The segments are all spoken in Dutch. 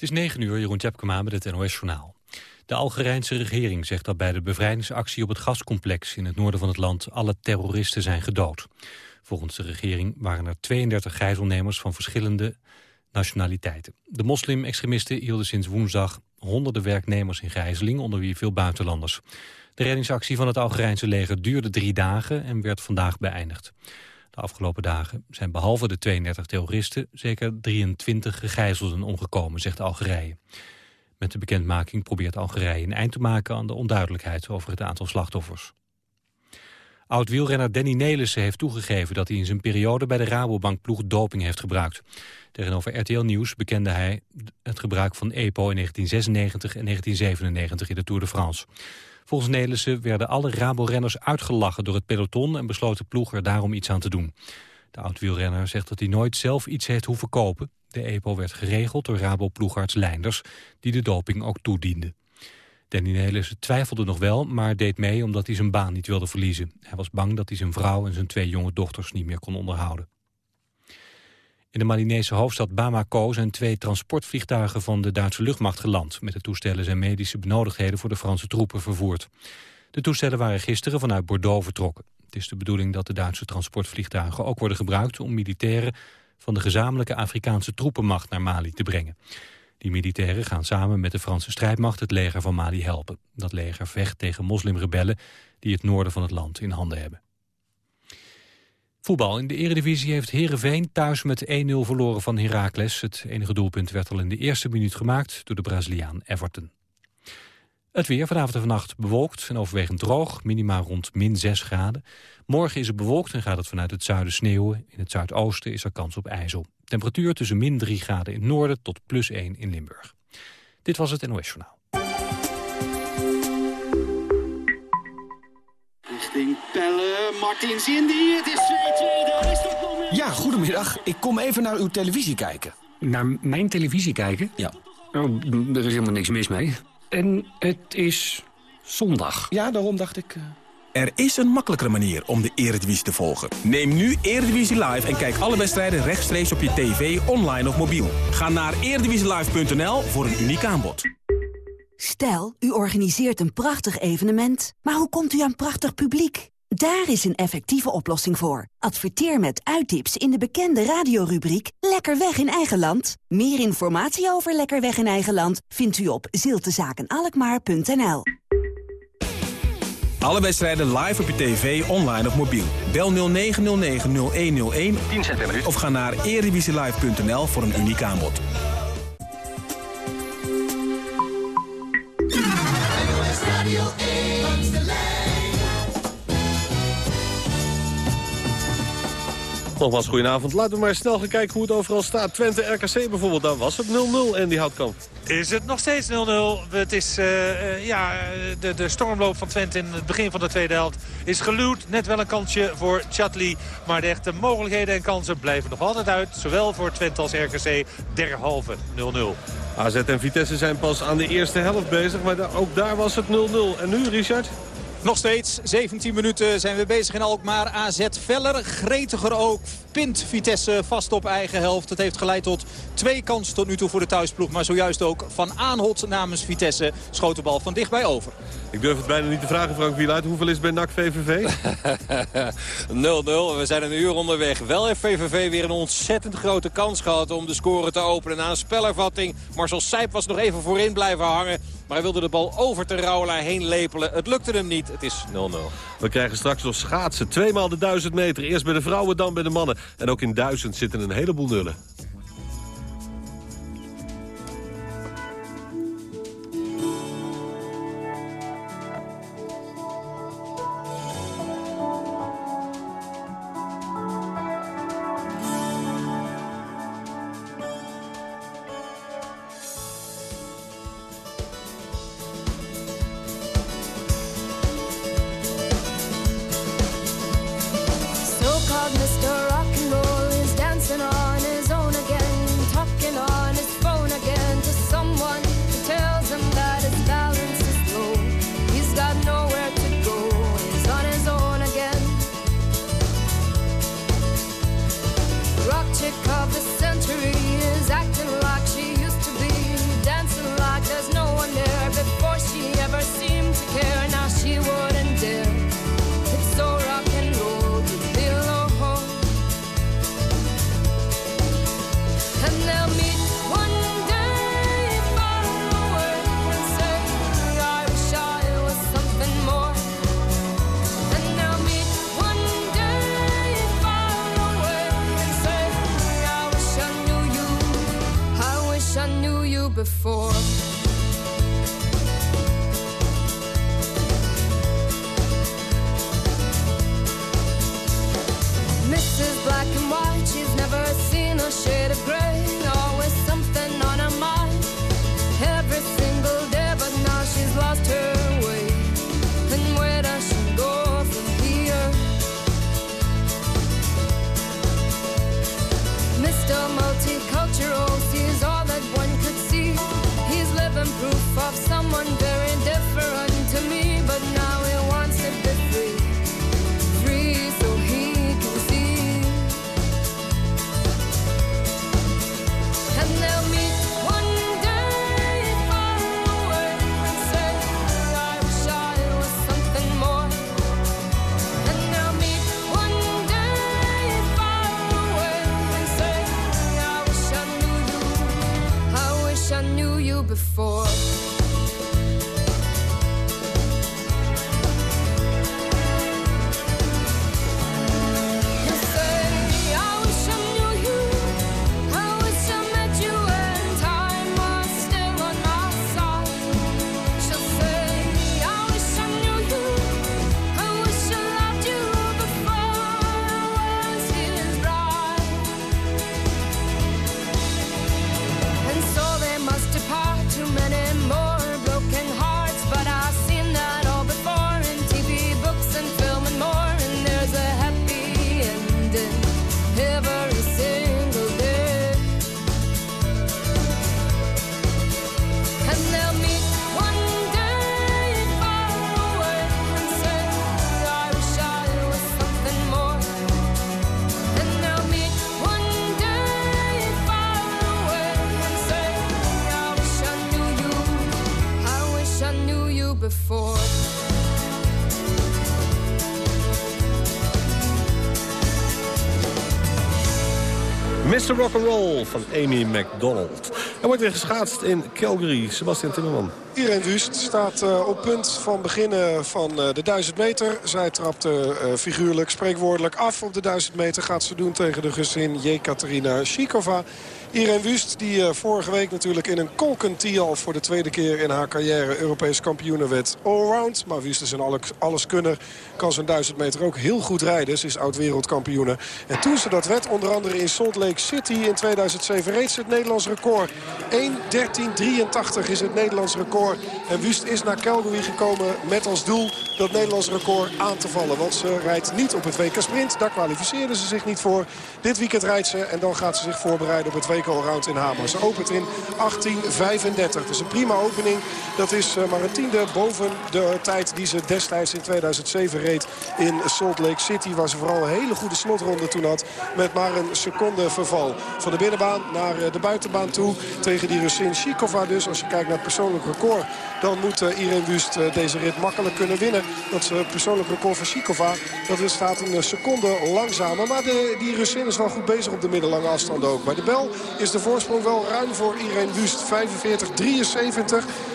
Het is 9 uur, Jeroen Tjepkema met het NOS-journaal. De Algerijnse regering zegt dat bij de bevrijdingsactie op het gascomplex in het noorden van het land alle terroristen zijn gedood. Volgens de regering waren er 32 gijzelnemers van verschillende nationaliteiten. De moslim-extremisten hielden sinds woensdag honderden werknemers in gijzeling, onder wie veel buitenlanders. De reddingsactie van het Algerijnse leger duurde drie dagen en werd vandaag beëindigd. Afgelopen dagen zijn behalve de 32 terroristen zeker 23 gegijzelden omgekomen, zegt Algerije. Met de bekendmaking probeert Algerije een eind te maken aan de onduidelijkheid over het aantal slachtoffers. Oud-wielrenner Danny Nelissen heeft toegegeven dat hij in zijn periode bij de Rabobank-ploeg doping heeft gebruikt. Tegenover RTL Nieuws bekende hij het gebruik van EPO in 1996 en 1997 in de Tour de France. Volgens Nelissen werden alle Rabo-renners uitgelachen door het peloton en besloot de ploeg er daarom iets aan te doen. De oud-wielrenner zegt dat hij nooit zelf iets heeft hoeven kopen. De EPO werd geregeld door Rabo-ploegarts Leinders, die de doping ook toediende. Danny Nelissen twijfelde nog wel, maar deed mee omdat hij zijn baan niet wilde verliezen. Hij was bang dat hij zijn vrouw en zijn twee jonge dochters niet meer kon onderhouden. In de Malinese hoofdstad Bamako zijn twee transportvliegtuigen van de Duitse luchtmacht geland. Met de toestellen zijn medische benodigdheden voor de Franse troepen vervoerd. De toestellen waren gisteren vanuit Bordeaux vertrokken. Het is de bedoeling dat de Duitse transportvliegtuigen ook worden gebruikt om militairen van de gezamenlijke Afrikaanse troepenmacht naar Mali te brengen. Die militairen gaan samen met de Franse strijdmacht het leger van Mali helpen. Dat leger vecht tegen moslimrebellen die het noorden van het land in handen hebben. Voetbal. In de eredivisie heeft Herenveen thuis met 1-0 verloren van Heracles. Het enige doelpunt werd al in de eerste minuut gemaakt door de Braziliaan Everton. Het weer vanavond en vannacht bewolkt en overwegend droog, minimaal rond min 6 graden. Morgen is het bewolkt en gaat het vanuit het zuiden sneeuwen. In het zuidoosten is er kans op ijzel. Temperatuur tussen min 3 graden in het noorden tot plus 1 in Limburg. Dit was het NOS Journaal. Richting Pelle, Martins het is 2-2, daar is. Ja, goedemiddag. Ik kom even naar uw televisie kijken. Naar mijn televisie kijken? Ja. Oh, er is helemaal niks mis mee. En het is zondag. Ja, daarom dacht ik... uh, Er is een makkelijkere manier om de Eredivisie te volgen. Neem nu Eredivisie Live en kijk alle wedstrijden rechtstreeks op je tv, online of mobiel. Ga naar eredivisielive.nl voor een uniek aanbod. Stel, u organiseert een prachtig evenement, maar hoe komt u aan prachtig publiek? Daar is een effectieve oplossing voor. Adverteer met uittips in de bekende radiorubriek Lekker Weg in Eigen Land. Meer informatie over Lekker Weg in Eigen Land vindt u op ziltezakenalkmaar.nl. Alle wedstrijden live op je tv, online of mobiel. Bel 0909-0101 of ga naar eredivisielive.nl voor een uniek aanbod. Nogmaals, goedenavond. Laten we maar snel gaan kijken hoe het overal staat. Twente, RKC bijvoorbeeld, daar was het 0-0 en die Houtkamp. Is het nog steeds 0-0? Het is, eh, eh, ja, de, de stormloop van Twente in het begin van de tweede helft is geluwd. Net wel een kansje voor Chatli. Maar de echte mogelijkheden en kansen blijven nog altijd uit. Zowel voor Twente als RKC derhalve 0-0. AZ en Vitesse zijn pas aan de eerste helft bezig, maar ook daar was het 0-0. En nu, Richard? Nog steeds, 17 minuten zijn we bezig in Alkmaar. AZ feller, gretiger ook. Pint Vitesse vast op eigen helft. Het heeft geleid tot twee kansen tot nu toe voor de thuisploeg. Maar zojuist ook Van Aanholt namens Vitesse schoot de bal van dichtbij over. Ik durf het bijna niet te vragen, Frank Wieluid. Hoeveel is het bij NAC VVV? 0-0. We zijn een uur onderweg. Wel heeft VVV weer een ontzettend grote kans gehad om de score te openen. Na een spelervatting. Marcel Sijp was nog even voorin blijven hangen. Maar hij wilde de bal over te Raula heen lepelen. Het lukte hem niet. Het is 0-0. We krijgen straks nog schaatsen. Tweemaal de 1000 meter. Eerst bij de vrouwen, dan bij de mannen. En ook in 1000 zitten een heleboel nullen. Mr. Rock'n'Roll van Amy McDonald. Er wordt weer geschaatst in Calgary. Sebastian Timmerman. Irene Wust staat uh, op punt van beginnen van uh, de 1000 meter. Zij trapt uh, figuurlijk, spreekwoordelijk af op de 1000 meter. Gaat ze doen tegen de Russin Jekaterina Shikova. Irene Wust, die vorige week natuurlijk in een kolkential voor de tweede keer in haar carrière Europees kampioene werd allround. Maar Wust is een alleskunner. Kan zo'n 1000 meter ook heel goed rijden. Ze is oud-wereldkampioene. En toen ze dat werd, onder andere in Salt Lake City in 2007, reed ze het Nederlands record. 1.13.83 is het Nederlands record. En Wust is naar Calgary gekomen met als doel dat Nederlands record aan te vallen. Want ze rijdt niet op het WK Sprint. Daar kwalificeerde ze zich niet voor. Dit weekend rijdt ze en dan gaat ze zich voorbereiden op het WK In Hamer. Ze opent in 1835. Dus een prima opening. Dat is maar een tiende boven de tijd die ze destijds in 2007 reed in Salt Lake City. Waar ze vooral een hele goede slotronde toen had. Met maar een seconde verval. Van de binnenbaan naar de buitenbaan toe. Tegen die Russin Shikova dus. Als je kijkt naar het persoonlijk record. Dan moet Irene Wust deze rit makkelijk kunnen winnen. Dat is het persoonlijk record van Shikova. Dat staat een seconde langzamer. Maar die Russin is wel goed bezig op de middellange afstand ook. Bij de bel is de voorsprong wel ruim voor Irene Wust. 45-73.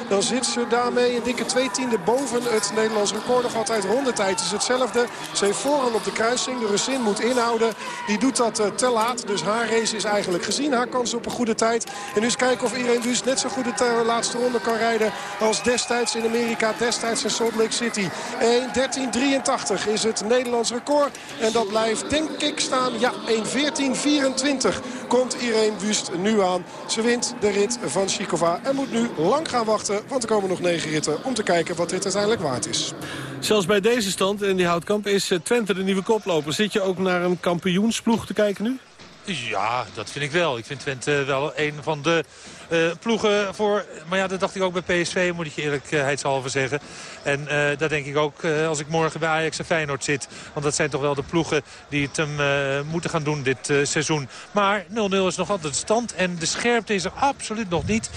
Dan zit ze daarmee een dikke twee tiende boven het Nederlands record. Nog altijd rondetijd is hetzelfde. Ze heeft voorrang op de kruising. De Russin moet inhouden. Die doet dat uh, te laat. Dus haar race is eigenlijk gezien. Haar kans op een goede tijd. En nu eens kijken of Irene Wust net zo goed de laatste ronde kan rijden... als destijds in Amerika, destijds in Salt Lake City. 1.13.83 is het Nederlands record. En dat blijft denk ik staan. Ja, 1.14.24 komt Irene Wust nu aan. Ze wint de rit van Shikova en moet nu lang gaan wachten. Want er komen nog negen ritten om te kijken wat dit uiteindelijk waard is. Zelfs bij deze stand in die houtkamp is Twente de nieuwe koploper. Zit je ook naar een kampioensploeg te kijken nu? Ja, dat vind ik wel. Ik vind Twente wel een van de uh, ploegen voor... Maar ja, dat dacht ik ook bij PSV, moet ik je eerlijkheidshalve zeggen. En uh, dat denk ik ook uh, als ik morgen bij Ajax en Feyenoord zit. Want dat zijn toch wel de ploegen die het hem moeten gaan doen dit seizoen. Maar 0-0 is nog altijd de stand. En de scherpte is er absoluut nog niet.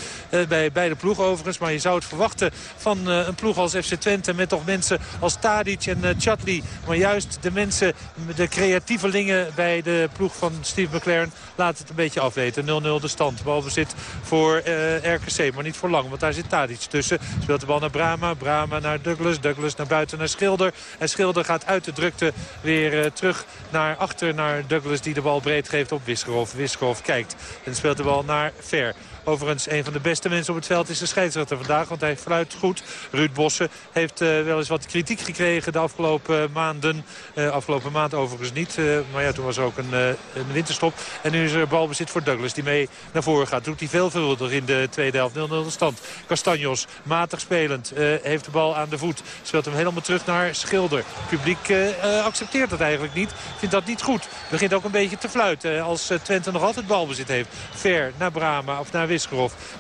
bij beide ploegen overigens. Maar je zou het verwachten van een ploeg als FC Twente. Met toch mensen als Tadic en Chatli. Maar juist de mensen, de creatievelingen bij de ploeg van Steve McLaren... laat het een beetje afweten. 0-0 de stand. Balbezit voor voor eh, RKC. Maar niet voor lang, want daar zit Tadic tussen. Speelt de bal naar Brama. Brama naar Douglas. Douglas naar buiten naar Schilder. En Schilder gaat uit de drukte weer eh, terug naar achter naar Douglas die de bal breed geeft op Wiskerhof. Wiskerhof kijkt en speelt de bal naar Ver. Overigens, een van de beste mensen op het veld is de scheidsrechter vandaag. Want hij fluit goed. Ruud Bossen heeft eh, wel eens wat kritiek gekregen de afgelopen maanden. Eh, afgelopen maand overigens niet. Eh, maar ja, toen was er ook een, eh, een winterstop. En nu is er balbezit voor Douglas die mee naar voren gaat. Doet hij veelvuldig in de tweede helft. 0-0 de stand. Castanjos, matig spelend, eh, heeft de bal aan de voet. Speelt hem helemaal terug naar Schilder. Het publiek eh, eh, accepteert dat eigenlijk niet. Vindt dat niet goed. Begint ook een beetje te fluiten als eh, Twente nog altijd balbezit heeft. Ver naar Brama of naar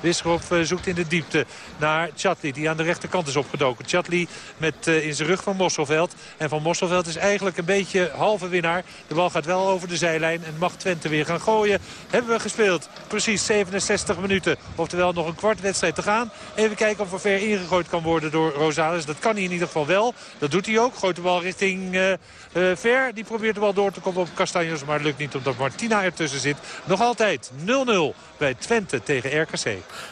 Wisgerhof. Eh, zoekt in de diepte naar Chatli die aan de rechterkant is opgedoken. Chatli met eh, in zijn rug van Mosselveld. En van Mosselveld is eigenlijk een beetje halve winnaar. De bal gaat wel over de zijlijn en mag Twente weer gaan gooien. Hebben we gespeeld. Precies 67 minuten. Oftewel nog een kwart wedstrijd te gaan. Even kijken of er ver ingegooid kan worden door Rosales. Dat kan hij in ieder geval wel. Dat doet hij ook. Gooit de bal richting uh, Ver. Die probeert de bal door te komen op Castanjos. Maar het lukt niet omdat Martina ertussen zit. Nog altijd 0-0 bij Twente tegen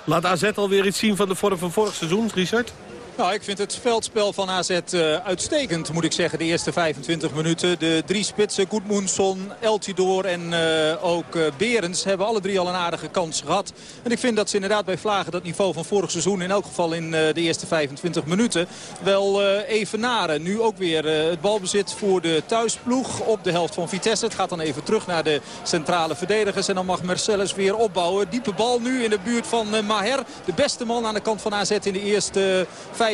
Laat AZ alweer iets zien van de vorm van vorig seizoen, Richard? Nou, ik vind het veldspel van AZ uh, uitstekend, moet ik zeggen, de eerste 25 minuten. De drie spitsen, Goedmoensson, Eltidoor en uh, ook uh, Berens hebben alle drie al een aardige kans gehad. En ik vind dat ze inderdaad bij Vlagen dat niveau van vorig seizoen, in elk geval in de eerste 25 minuten, wel evenaren. Nu ook weer het balbezit voor de thuisploeg op de helft van Vitesse. Het gaat dan even terug naar de centrale verdedigers en dan mag Marcellus weer opbouwen. Diepe bal nu in de buurt van Maher, de beste man aan de kant van AZ in de eerste 25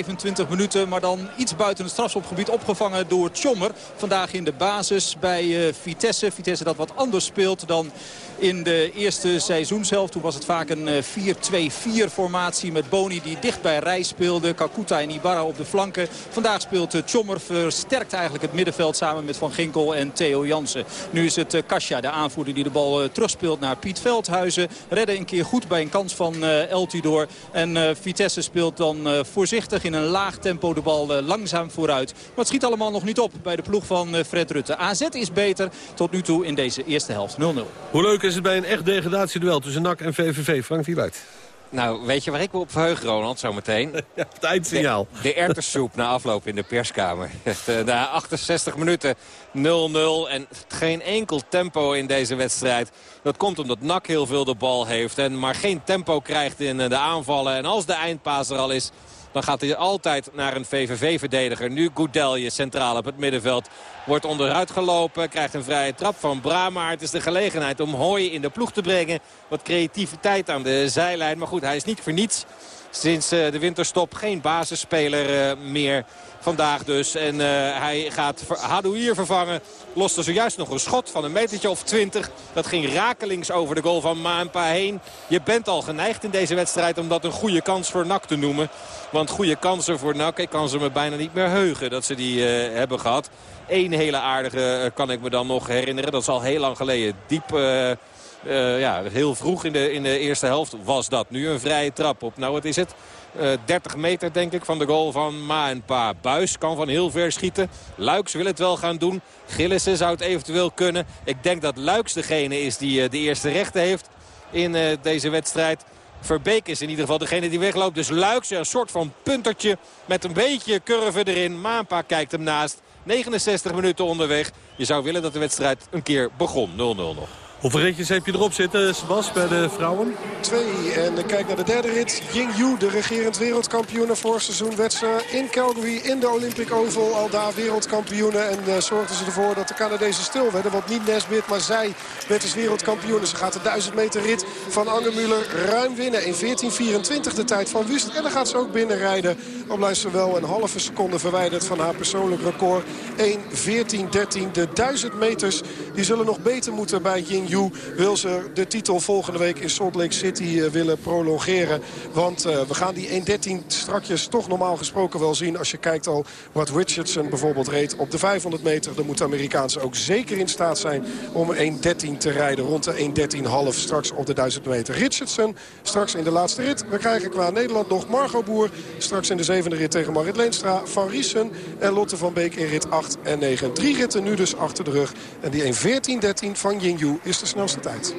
minuten. Maar dan iets buiten het strafschopgebied opgevangen door Tjommer. Vandaag in de basis bij uh, Vitesse. Vitesse dat wat anders speelt dan in de eerste seizoenshelft. Toen was het vaak een 4-2-4 formatie met Boni die dicht bij Rij speelde. Kakuta en Ibarra op de flanken. Vandaag speelt Tjommer versterkt eigenlijk het middenveld samen met Van Ginkel en Theo Jansen. Nu is het Kasia, de aanvoerder die de bal terugspeelt naar Piet Veldhuizen. Redden een keer goed bij een kans van El Tidor. En Vitesse speelt dan voorzichtig in een laag tempo de bal langzaam vooruit. Maar het schiet allemaal nog niet op bij de ploeg van Fred Rutte. AZ is beter tot nu toe in deze eerste helft 0-0. Hoe leuk is het bij een echt degradatieduel tussen NAC en VVV? Frank Wieluid. Nou, weet je waar ik me op verheug, Ronald, zometeen? Ja, het eindsignaal. De, de ertersoep na afloop in de perskamer. Na 68 minuten 0-0 en geen enkel tempo in deze wedstrijd. Dat komt omdat NAC heel veel de bal heeft en maar geen tempo krijgt in de aanvallen. En als de eindpaas er al is, dan gaat hij altijd naar een VVV-verdediger. Nu Goudelje centraal op het middenveld. Wordt onderuit gelopen, krijgt een vrije trap van Brama. Het is de gelegenheid om Hooi in de ploeg te brengen. Wat creativiteit aan de zijlijn. Maar goed, hij is niet voor niets. Sinds de winterstop geen basisspeler meer vandaag dus. En uh, hij gaat Hadouier vervangen. Loste zojuist nog een schot van een metertje of twintig. Dat ging rakelings over de goal van Maanpa heen. Je bent al geneigd in deze wedstrijd om dat een goede kans voor NAC te noemen. Want goede kansen voor NAC, ik kan ze me bijna niet meer heugen dat ze die hebben gehad. Eén hele aardige kan ik me dan nog herinneren. Dat is al heel lang geleden. Diep... Uh, ja, heel vroeg in de, in de eerste helft was dat. Nu een vrije trap op, nou wat is het? Uh, 30 meter denk ik van de goal van Ma en Pa. Buis kan van heel ver schieten. Luiks wil het wel gaan doen. Gillissen zou het eventueel kunnen. Ik denk dat Luiks degene is die uh, de eerste rechten heeft in deze wedstrijd. Verbeek is in ieder geval degene die wegloopt. Dus Luiks, een soort van puntertje met een beetje curve erin. Maanpa kijkt hem naast. 69 minuten onderweg. Je zou willen dat de wedstrijd een keer begon. 0-0 nog. Hoeveel ritjes heb je erop zitten, Sebas, bij de vrouwen? Twee. En kijk naar de derde rit. Ying de regerend wereldkampioene voor seizoen. Werd ze in Calgary in de Olympic Oval al daar wereldkampioene. En uh, zorgden ze ervoor dat de Canadezen stil werden. Want niet Nesbit, maar zij werd dus wereldkampioene. Ze gaat de 1000 meter rit van Angemuller ruim winnen. In 14.24 de tijd van Wust. En dan gaat ze ook binnenrijden. Al blijft ze wel een halve seconde verwijderd van haar persoonlijk record. 1.14.13. De 1000 meters die zullen nog beter moeten bij Ying Yu wil ze de titel volgende week in Salt Lake City uh, willen prolongeren. Want uh, we gaan die 1.13 strakjes toch normaal gesproken wel zien. Als je kijkt al wat Richardson bijvoorbeeld reed op de 500 meter. Dan moet de Amerikaanse ook zeker in staat zijn om 1.13 te rijden. Rond de 1.13,5 straks op de 1000 meter. Richardson straks in de laatste rit. We krijgen qua Nederland nog Margot Boer. Straks in de zevende rit tegen Marit Leenstra. Van Riesen en Lotte van Beek in rit 8 en 9. Drie ritten nu dus achter de rug. En die 1.14.13 van Yingyu is de snelste tijd.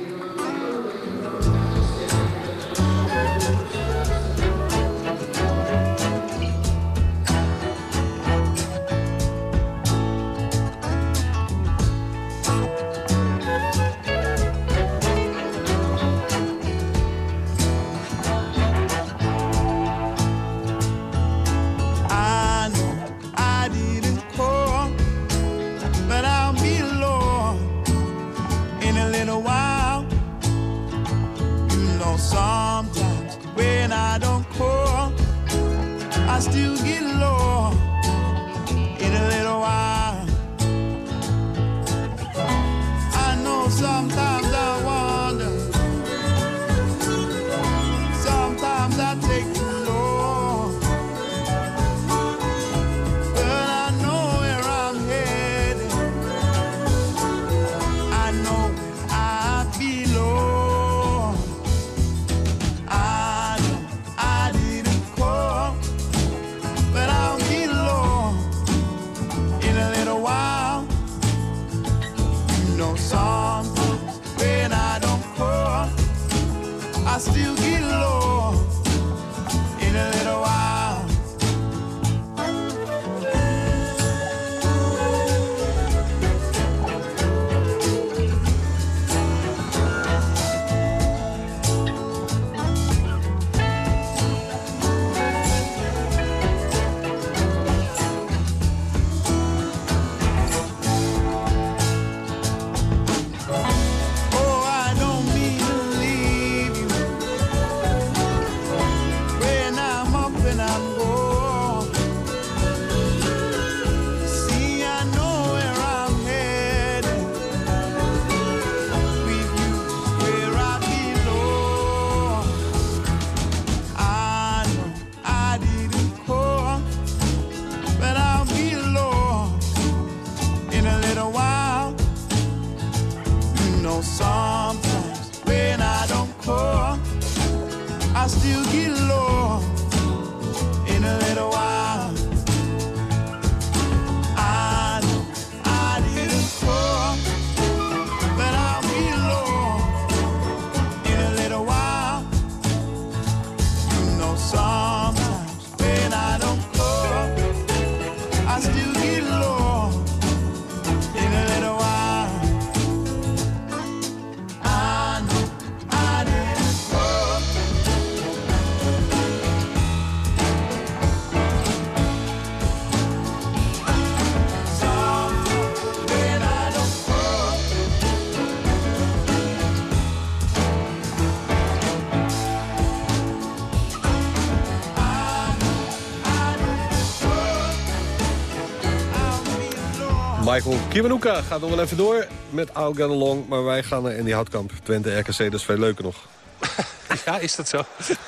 Michael Kiwanuka gaat nog wel even door met I'll Get Along. Maar wij gaan naar Andy Houtkamp. Twente RKC, dat is veel leuker nog. Ja, is dat zo?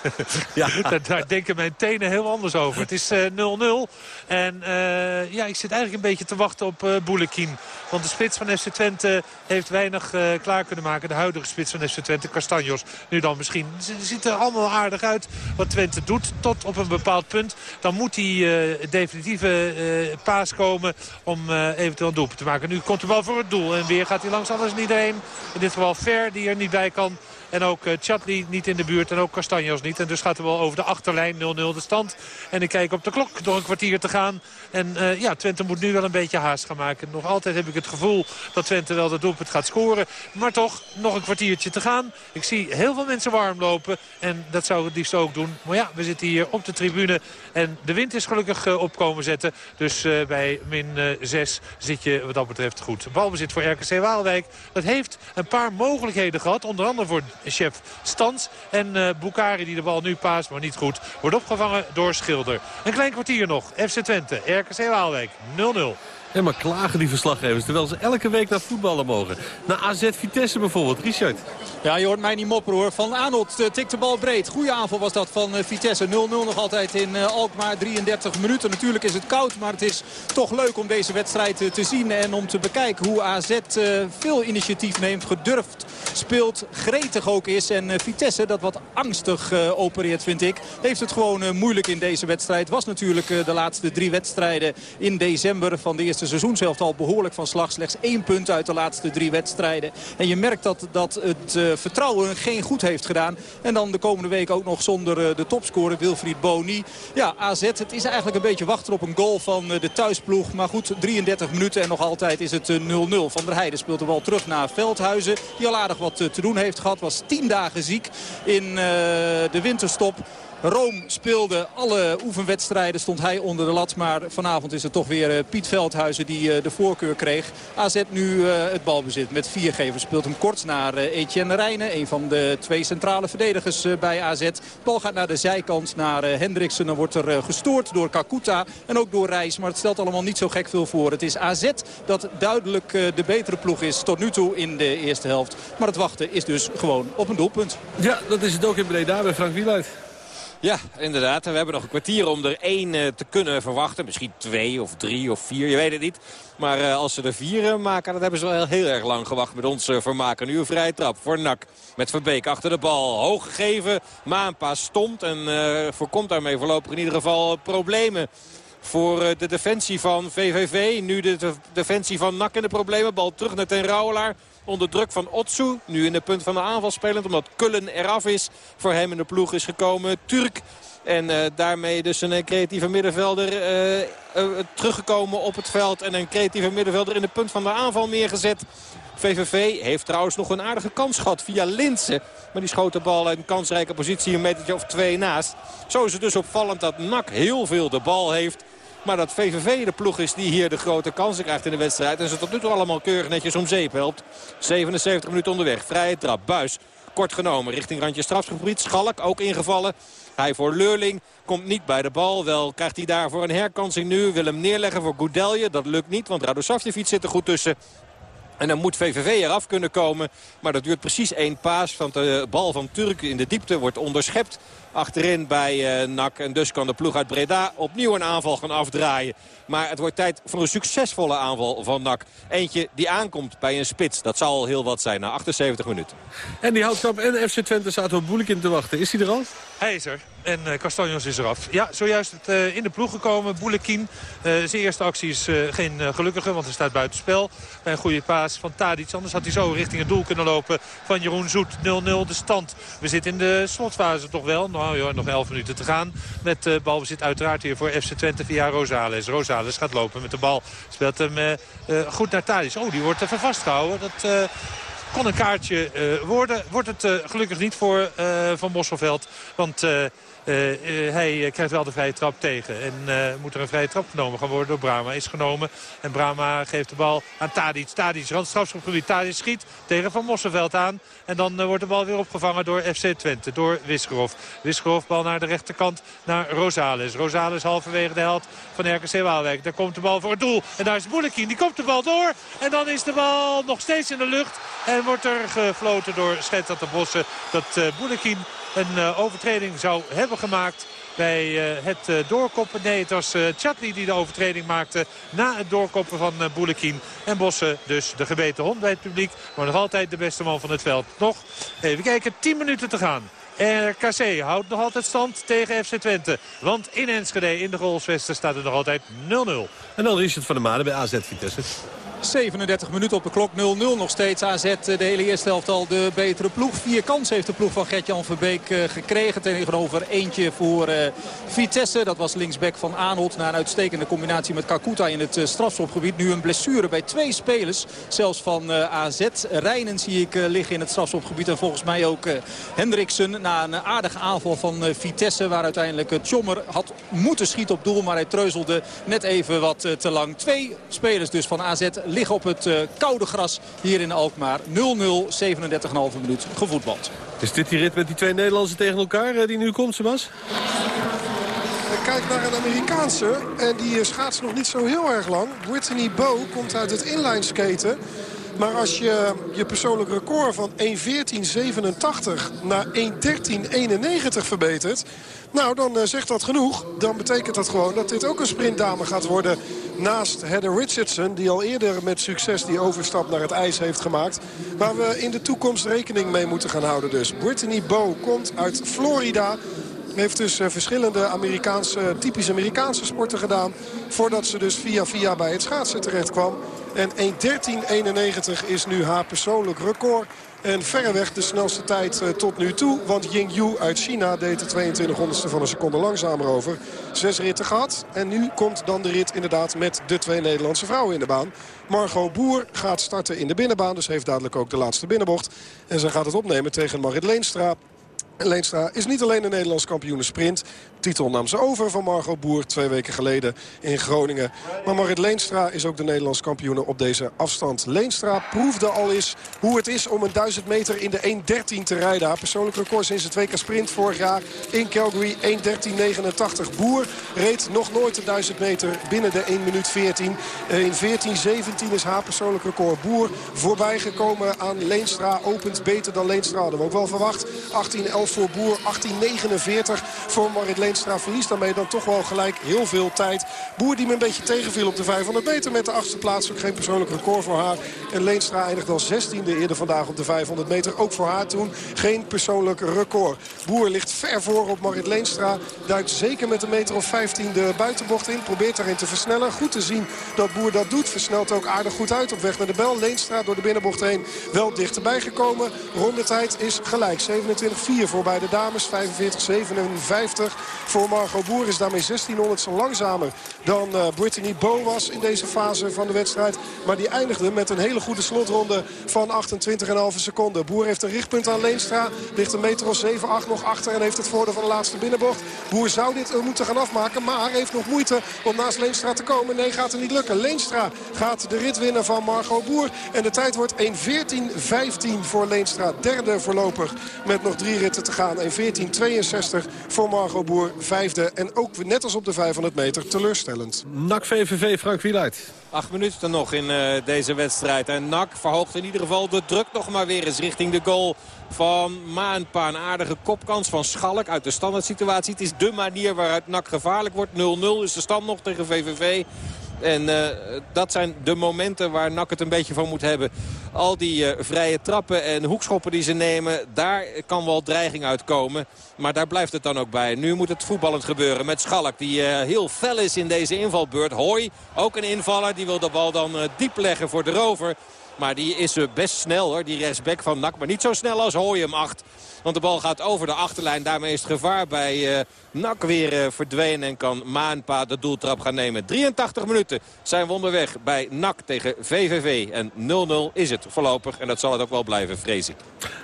ja. daar, daar denken mijn tenen heel anders over. Het is eh, 0-0. en eh, ja, ik zit eigenlijk een beetje te wachten op uh, Boulekin. Want de spits van FC Twente heeft weinig eh, klaar kunnen maken. De huidige spits van FC Twente, Castanjos. Nu dan misschien. Ze ziet er allemaal aardig uit wat Twente doet tot op een bepaald punt. Dan moet die eh, definitieve eh, paas komen om eventueel een doelpunt te maken. Nu komt de bal voor het doel. En weer gaat hij langs alles niet heen. In dit geval Ver die er niet bij kan. En ook uh, Chatli niet in de buurt en ook Castanjos niet. En dus gaat er wel over de achterlijn 0-0 de stand. En ik kijk op de klok door een kwartier te gaan. En uh, ja, Twente moet nu wel een beetje haast gaan maken. Nog altijd heb ik het gevoel dat Twente wel de doelpunt gaat scoren. Maar toch, nog een kwartiertje te gaan. Ik zie heel veel mensen warm lopen. En dat zou het liefst ook doen. Maar ja, we zitten hier op de tribune. En de wind is gelukkig uh, opkomen zetten. Dus bij min 6 zit je wat dat betreft goed. Balbezit voor RKC Waalwijk. Dat heeft een paar mogelijkheden gehad. Onder andere voor chef Stans. En uh, die de bal nu paast, maar niet goed. Wordt opgevangen door Schilder. Een klein kwartier nog. FC Twente, RKC Waalwijk 0-0. En maar klagen die verslaggevers, terwijl ze elke week naar voetballen mogen. Naar AZ Vitesse bijvoorbeeld. Richard. Ja, je hoort mij niet mopperen hoor. Van Arnold uh, tikt de bal breed. Goeie aanval was dat van uh, Vitesse. 0-0 nog altijd in uh, Alkmaar. 33 minuten. Natuurlijk is het koud, maar het is toch leuk om deze wedstrijd te zien. En om te bekijken hoe AZ veel initiatief neemt. Gedurfd speelt, gretig ook is. En Vitesse, dat wat angstig opereert vind ik, heeft het gewoon moeilijk in deze wedstrijd. Was natuurlijk de laatste drie wedstrijden in december van de eerste seizoenshelft al behoorlijk van slag. Slechts één punt uit de laatste drie wedstrijden. En je merkt dat, dat het uh, vertrouwen geen goed heeft gedaan. En dan de komende week ook nog zonder uh, de topscorer Wilfried Boni. Ja, AZ, het is eigenlijk een beetje wachten op een goal van uh, de thuisploeg. Maar goed, 33 minuten en nog altijd is het 0-0. Van der Heijden speelt de bal terug naar Veldhuizen. Die al aardig wat te doen heeft gehad. Was tien dagen ziek in de winterstop. Rome speelde alle oefenwedstrijden, stond hij onder de lat. Maar vanavond is het toch weer eh, Piet Veldhuizen die eh, de voorkeur kreeg. AZ nu eh, het balbezit met viergever. Speelt hem kort naar Etienne Rijnen. Een van de twee centrale verdedigers bij AZ. Bal gaat naar de zijkant naar Hendriksen. Dan wordt er gestoord door Kakuta en ook door Reis. Maar het stelt allemaal niet zo gek veel voor. Het is AZ dat duidelijk de betere ploeg is tot nu toe in de eerste helft. Maar het wachten is dus gewoon op een doelpunt. Ja, dat is het ook in Breda bij Frank Wieluid. Ja, inderdaad. We hebben nog een kwartier om er één eh, te kunnen verwachten. Misschien twee of drie of vier, je weet het niet. Maar eh, als ze er vier eh, maken, dan hebben ze wel heel erg lang gewacht met ons vermaken. Nu een vrije trap voor Nak met Verbeek achter de bal. Hoog gegeven, Maanpa stomt en voorkomt daarmee voorlopig in ieder geval problemen voor de defensie van VVV. Nu de de defensie van NAC in de problemen. Bal terug naar Ten Rouwelaar. Onder druk van Otsu. Nu in de punt van de aanval spelend. Omdat Kullen eraf is. Voor hem in de ploeg is gekomen Turk. En eh, daarmee dus een eh, creatieve middenvelder eh, teruggekomen op het veld. En een creatieve middenvelder in de punt van de aanval neergezet. VVV heeft trouwens nog een aardige kans gehad via Linsen. Maar die schoot de bal in kansrijke positie een metertje of twee naast. Zo is het dus opvallend dat NAC heel veel de bal heeft. Maar dat VVV de ploeg is die hier de grote kansen krijgt in de wedstrijd. En ze tot nu toe allemaal keurig netjes om zeep helpt. 77 minuten onderweg. Vrije trap. Buis. Kort genomen richting randje strafgebied. Schalk ook ingevallen. Hij voor Leurling komt niet bij de bal. Wel krijgt hij daarvoor een herkansing nu. Wil hem neerleggen voor Goudelje. Dat lukt niet, want Radosavljevic zit er goed tussen. En dan moet VVV eraf kunnen komen. Maar dat duurt precies één paas. Want de bal van Turk in de diepte wordt onderschept. Achterin bij eh, NAC. En dus kan de ploeg uit Breda opnieuw een aanval gaan afdraaien. Maar het wordt tijd voor een succesvolle aanval van NAC. Eentje die aankomt bij een spits. Dat zal al heel wat zijn na 78 minuten. En die Houtkamp en FC Twente zaten op Boelikin te wachten. Is hij er al? Hij is er. En uh, Castanjos is eraf. Ja, zojuist het, eh, in de ploeg gekomen. Boulekin. Eh, zijn eerste actie is eh, geen eh, gelukkige, want hij staat buiten spel. Bij een goede paas van Tadic. Anders had hij zo richting het doel kunnen lopen van Jeroen Zoet. 0-0 de stand. We zitten in de slotfase toch wel. Nog 11 minuten te gaan. Met uh, balbezit uiteraard hier voor FC Twente via Rosales. Rosales gaat lopen met de bal. Speelt hem eh, eh, goed naar Tadic. Oh, die wordt even vastgehouden. Dat... kon een kaartje worden. Wordt het gelukkig niet voor Van Mosselveld. Want hij eh, krijgt wel de vrije trap tegen. En eh, moet er een vrije trap genomen gaan worden door Brama. Is genomen. En Brama geeft de bal aan Tadic. Tadic, randstrafschopgebied. Tadic schiet tegen Van Mosselveld aan. En dan eh, wordt de bal weer opgevangen door FC Twente. Door Wiskerov. Wiskerov bal naar de rechterkant naar Rosales. Rosales halverwege de helft van RKC Waalwijk. Daar komt de bal voor het doel. En daar is Boelekin. Die komt de bal door. En dan is de bal nog steeds in de lucht. En wordt er gefloten door Schetsat de Bossen. Dat uh, een uh, overtreding zou hebben gemaakt bij uh, het uh, doorkoppen. Nee, het was Chatli die de overtreding maakte na het doorkoppen van Boulekin. En Bossen dus de gebeten hond bij het publiek. Maar nog altijd de beste man van het veld. Nog, even kijken, 10 minuten te gaan. RKC houdt nog altijd stand tegen FC Twente. Want in Enschede, in de Goalsvesten, staat het nog altijd 0-0. En dan Richard van der Maden bij AZ Vitesse. 37 minuten op de klok. 0-0 nog steeds. AZ de hele eerste helft al de betere ploeg. Vier kansen heeft de ploeg van Gertjan Verbeek uh, gekregen. Tegenover eentje voor uh, Vitesse. Dat was linksback van Aanholt. Na een uitstekende combinatie met Kakuta in het strafschopgebied. Nu een blessure bij twee spelers. Zelfs van AZ. Rijnen zie ik liggen in het strafschopgebied. En volgens mij ook Hendriksen. Na een aardige aanval van Vitesse. Waar uiteindelijk Tjommer had moeten schieten op doel. Maar hij treuzelde net even wat te lang. Twee spelers dus van AZ liggen op het uh, koude gras hier in Alkmaar. 0-0, 37,5 minuut gevoetbald. Is dit die rit met die twee Nederlandse tegen elkaar uh, die nu komt, Sebas? Kijk naar een Amerikaanse en die schaats nog niet zo heel erg lang. Brittany Bow komt uit het inline skaten. Maar als je je persoonlijk record van 1.14.87 naar 1.13.91 verbetert... Nou, dan uh, zegt dat genoeg. Dan betekent dat gewoon dat dit ook een sprintdame gaat worden... naast Heather Richardson, die al eerder met succes die overstap naar het ijs heeft gemaakt. Waar we in de toekomst rekening mee moeten gaan houden dus. Brittany Bow komt uit Florida heeft dus uh, verschillende Amerikaanse, typisch Amerikaanse sporten gedaan... voordat ze dus via via bij het schaatsen terecht kwam. En 1.13.91 is nu haar persoonlijk record. En verreweg de snelste tijd uh, tot nu toe. Want Ying Yu uit China deed de 22 honderdste van een seconde langzamer over. Zes ritten gehad. En nu komt dan de rit inderdaad met de twee Nederlandse vrouwen in de baan. Margot Boer gaat starten in de binnenbaan. Dus heeft dadelijk ook de laatste binnenbocht. En ze gaat het opnemen tegen Marit Leenstra. En Leenstra is niet alleen de Nederlands kampioen sprint. Titel nam ze over van Margot Boer twee weken geleden in Groningen. Maar Marit Leenstra is ook de Nederlands kampioen op deze afstand. Leenstra proefde al eens hoe het is om een 1000 meter in de 1.13 te rijden. Haar persoonlijk record sinds het WK Sprint vorig jaar in Calgary 1.13.89. Boer reed nog nooit de 1000 meter binnen de 1 minuut 14. Eh, In 14.17 is haar persoonlijk record. Boer voorbij gekomen aan Leenstra. Opent beter dan Leenstra. Hadden we ook wel verwacht. 18.11 voor Boer. 18.49 voor Marit Leenstra. Verliest daarmee dan toch wel gelijk heel veel tijd. Boer die me een beetje tegenviel op de 500 meter met de achtste plaats. Ook geen persoonlijk record voor haar. En Leenstra eindigt al 16e eerder vandaag op de 500 meter. Ook voor haar toen geen persoonlijk record. Boer ligt ver voor op Marit Leenstra. Duikt zeker met een meter of 15 de buitenbocht in. Probeert daarin te versnellen. Goed te zien dat Boer dat doet. Versnelt ook aardig goed uit op weg naar de bel. Leenstra door de binnenbocht heen wel dichterbij gekomen. Rondetijd is gelijk. 27-4 voor beide dames. 45-57 voor Margot Boer. Is daarmee 1600 zo langzamer dan eh, Brittany Bow was in deze fase van de wedstrijd. Maar die eindigde met een hele goede slotronde van 28,5 seconden. Boer heeft een richtpunt aan Leenstra. Ligt een meter of 7, 8 nog achter en heeft het voordeel van de laatste binnenbocht. Boer zou dit eh, moeten gaan afmaken, maar heeft nog moeite om naast Leenstra te komen. Nee, gaat er niet lukken. Leenstra gaat de rit winnen van Margot Boer. En de tijd wordt 1.14.15 voor Leenstra. Derde voorlopig met nog drie ritten te gaan. 1.14.62 voor Margot Boer. Vijfde en ook net als op de 500 meter teleurstellend. NAC VVV, Frank Wieluid. Acht minuten nog in eh, deze wedstrijd. En NAC verhoogt in ieder geval de druk nog maar weer eens richting de goal van Maanpa. Een aardige kopkans van Schalk uit de standaard situatie. Het is de manier waaruit NAC gevaarlijk wordt. 0-0 is de stand nog tegen VVV. En eh, dat zijn de momenten waar NAC het een beetje van moet hebben. Al die eh, vrije trappen en hoekschoppen die ze nemen, daar kan wel dreiging uitkomen. Maar daar blijft het dan ook bij. Nu moet het voetballend gebeuren met Schalk, die eh, heel fel is in deze invalbeurt. Hooi, ook een invaller, die wil de bal dan diep leggen voor de rover. Maar die is best snel hoor, die rechtsback van NAC. Maar niet zo snel als hem acht. Want de bal gaat over de achterlijn. Daarmee is het gevaar bij eh NAC weer eh, verdwenen. En kan Maanpa de doeltrap gaan nemen. 83 minuten zijn we onderweg bij NAC tegen VVV. En 0-0 is het voorlopig. En dat zal het ook wel blijven, vrees ik.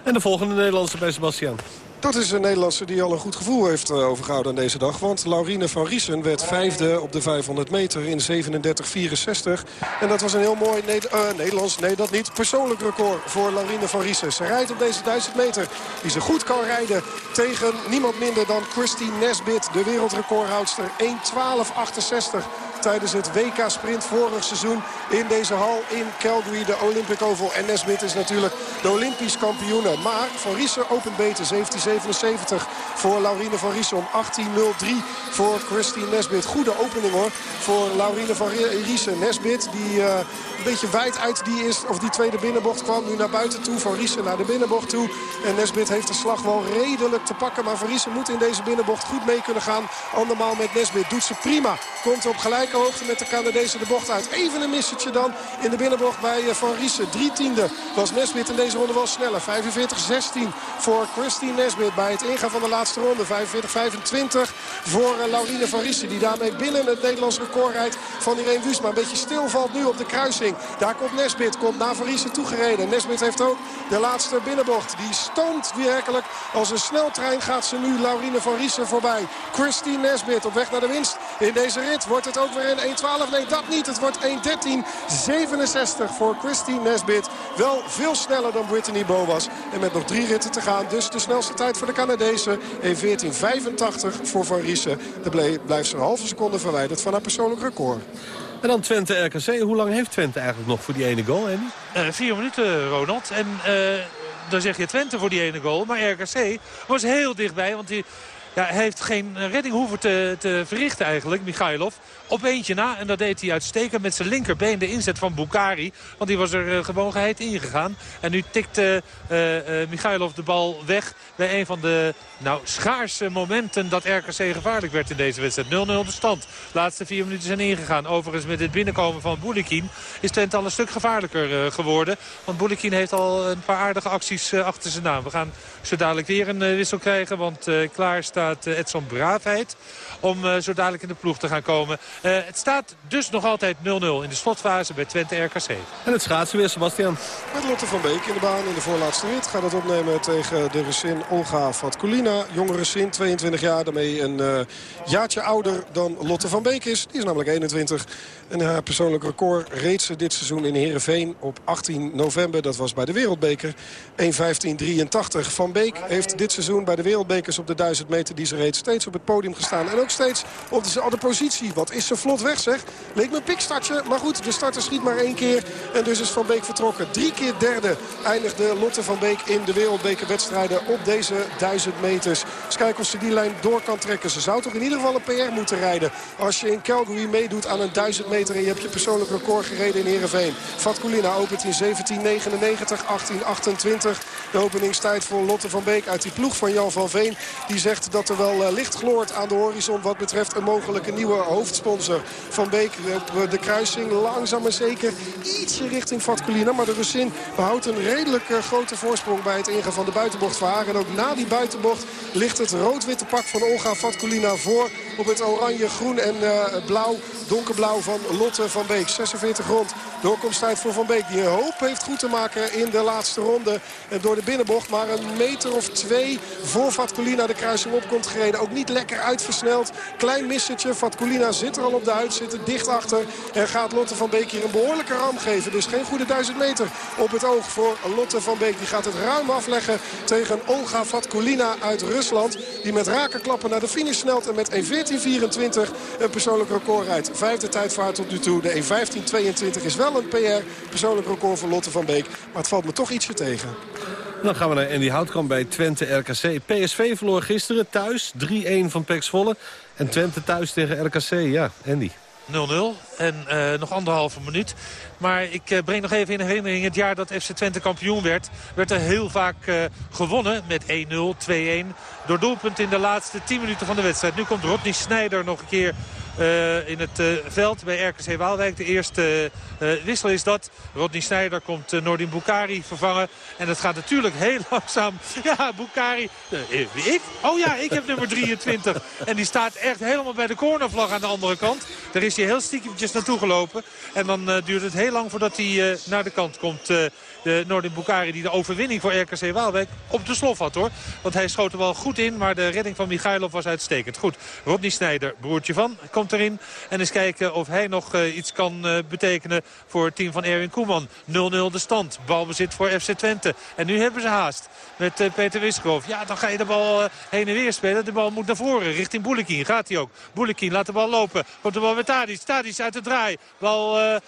En de volgende Nederlandse bij Sebastian. Dat is een Nederlandse die al een goed gevoel heeft eh, overgehouden aan deze dag. Want Laurine van Riesen werd vijfde op de 500 meter in 37-64. En dat was een heel mooi eh, Nederlands, nee dat niet, persoonlijk record voor Laurine van Riesen. Ze rijdt op deze 1000 meter die ze goed kan rijden tegen niemand minder dan Christine Nesbit. De wereldrecordhoudster 1.12.68 tijdens het WK Sprint vorig seizoen in deze hal in Calgary, de Olympic Oval. En Nesbit is natuurlijk de Olympisch kampioene. Maar Van Riesen opent beter, 1777 voor Laurine van Riesen om 18.03 voor Christine Nesbit. Goede opening hoor voor Laurine van Riesen. Nesbit die eh, een beetje wijd uit die, is, of die tweede binnenbocht kwam. Nu naar buiten toe, Van Riesen naar de binnenbocht toe. En Nesbit heeft de slag wel redelijk te pakken. Maar Van Riesen moet in deze binnenbocht goed mee kunnen gaan. Andermaal met Nesbit doet ze prima. Komt op gelijke hoogte met de Canadezen de bocht uit. Even een missetje dan in de binnenbocht bij eh, Van Riesen. Drie tiende was Nesbit in deze ronde wel sneller. 45-16 voor Christine Nesbit bij het ingaan van de laatste ronde. 45-25 voor eh, Laurine Van Riesen. Die daarmee binnen het Nederlands record rijdt van Irene Wüst. Maar een beetje stilvalt nu op de kruising. Daar komt Nesbit. Komt naar Van Riesen toegereden. Nesbit heeft ook de laatste binnenbocht. Die stoomt werkelijk. Als een sneltrein gaat ze nu Laurine Van Riesen voorbij. Christine Nesbit op weg naar de winst in deze rit. Wordt het ook weer een 1.12? Nee, dat niet. Het wordt 1.13.67 voor Christine Nesbit. Wel veel sneller dan Brittany Bow was. En met nog drie ritten te gaan. Dus de snelste tijd voor de Canadezen. 1.14.85 voor Van Riesen. De blijft ze een halve seconde verwijderd van haar persoonlijk record. En dan Twente RKC. Hoe lang heeft Twente eigenlijk nog voor die ene goal, Andy? Eh, vier minuten, Ronald. En eh, dan zeg je Twente voor die ene goal. Maar RKC was heel dichtbij. Want die ja, hij heeft geen redding hoeven te, te verrichten eigenlijk, Michailov. Op eentje na. En dat deed hij uitstekend met zijn linkerbeen. De inzet van Bukari. Want die was er eh, gewoon geheid ingegaan. En nu tikte uh, uh, Michailov de bal weg. Bij een van de nou, schaarse momenten dat RKC gevaarlijk werd in deze wedstrijd. 0-0 de stand. Laatste vier minuten zijn ingegaan. Overigens met het binnenkomen van Boulikin is Twente al een stuk gevaarlijker geworden. Want Boulikin heeft al een paar aardige acties achter zijn naam. We gaan zo dadelijk weer een wissel krijgen. Want klaar staat eh, Edson Braafheid om eh, zo dadelijk in de ploeg te gaan komen. Eh, het staat dus nog altijd 0-0 in de slotfase bij Twente RKC. En het schaatsen weer, Sebastian. Met Lotte van Beek in de baan in de voorlaatste rit. Gaat het opnemen tegen de Russin Olga Vatkulina. Jonge Russin, 22 jaar. Daarmee een eh, jaartje ouder dan Lotte van Beek is. Die is namelijk 21. En haar persoonlijk record reed ze dit seizoen in Heerenveen op 18 november. Dat was bij de Wereldbeker. 1.15.83. Van Beek heeft dit seizoen bij de Wereldbekers op de 1000 meter die ze reed... steeds op het podium gestaan. En ook steeds op dezelfde positie. Wat is ze vlot weg zeg. Leek me een pikstartje. Maar goed, de starter schiet maar één keer. En dus is Van Beek vertrokken. Drie keer derde eindigde Lotte van Beek in de wereldbekerwedstrijden op deze 1000 meters. Dus kijken of ze die lijn door kan trekken. Ze zou toch in ieder geval een PR moeten rijden. Als je in Calgary meedoet aan een 1000 meter je hebt je persoonlijk record gereden in Heerenveen. Fatkulina opent in 17.99, 18.28. De openingstijd voor Lotte van Beek uit die ploeg van Jan van Veen. Die zegt dat er wel eh, licht gloort aan de horizon wat betreft een mogelijke nieuwe hoofdsponsor. Van Beek op eh, de kruising langzaam maar zeker ietsje richting Fatkulina. Maar de Russin behoudt een redelijk eh, grote voorsprong bij het ingaan van de buitenbocht voor haar. En ook na die buitenbocht ligt het rood-witte pak van Olga Fatkulina voor op het oranje, groen en eh, blauw, donkerblauw van Lotte van Beek. 46 rond. Doorkomsttijd voor Van Beek die hoop heeft goed te maken in de laatste ronde. Door de binnenbocht maar een meter of twee voor Fatkulina de kruising op komt gereden. Ook niet lekker uitversneld. Klein missetje. Fatkulina zit er al op de huid, zit er dicht achter. En gaat Lotte van Beek hier een behoorlijke ram geven. Dus geen goede duizend meter op het oog voor Lotte van Beek. Die gaat het ruim afleggen tegen Olga Fatkulina uit Rusland. Die met rakenklappen naar de finish snelt en met 1.14.24 een persoonlijk record rijdt. Vijfde tijd voor haar tot nu toe. De 1.15.22 is wel een PR. Persoonlijk record voor Lotte van Beek. Maar het valt me toch ietsje tegen. Dan gaan we naar Andy Houtkamp bij Twente RKC. PSV verloor gisteren thuis 3-1 van PEC Zwolle. En Twente thuis tegen RKC. Ja, Andy. 0-0 en eh, nog anderhalve minuut. Maar ik eh, breng nog even in herinnering het jaar dat FC Twente kampioen werd. Werd er heel vaak eh, gewonnen met 1-0, 2-1. Door doelpunt in de laatste 10 minuten van de wedstrijd. Nu komt Rodney Snijder nog een keer eh, in het eh, veld bij RKC Waalwijk. De eerste eh, wissel is dat. Rodney Snijder komt Nordin Bukari vervangen. En het gaat natuurlijk heel langzaam. Ja, Bukari. ik? Oh ja, ik heb nummer 23. En die staat echt helemaal bij de cornervlag aan de andere kant. Daar is hij heel stiekemtjes naartoe gelopen. En dan duurt het heel lang voordat hij naar de kant komt. De Nordin Bukari die de overwinning voor RKC Waalwijk op de slof had hoor. Want hij schoot er wel goed in. Maar de redding van Michailov was uitstekend. Goed, Rodney Snijder, broertje van, komt erin. En eens kijken of hij nog uh, iets kan uh, betekenen voor het team van Erwin Koeman. 0-0 de stand. Balbezit voor FC Twente. En nu hebben ze haast met uh, Peter Wisgroof. Ja, dan ga je de bal heen en weer spelen. De bal moet naar voren, richting Boulekin. Gaat hij ook. Boulekin laat de bal lopen. Komt de bal met Tadic. Tadic uit de draai. Bal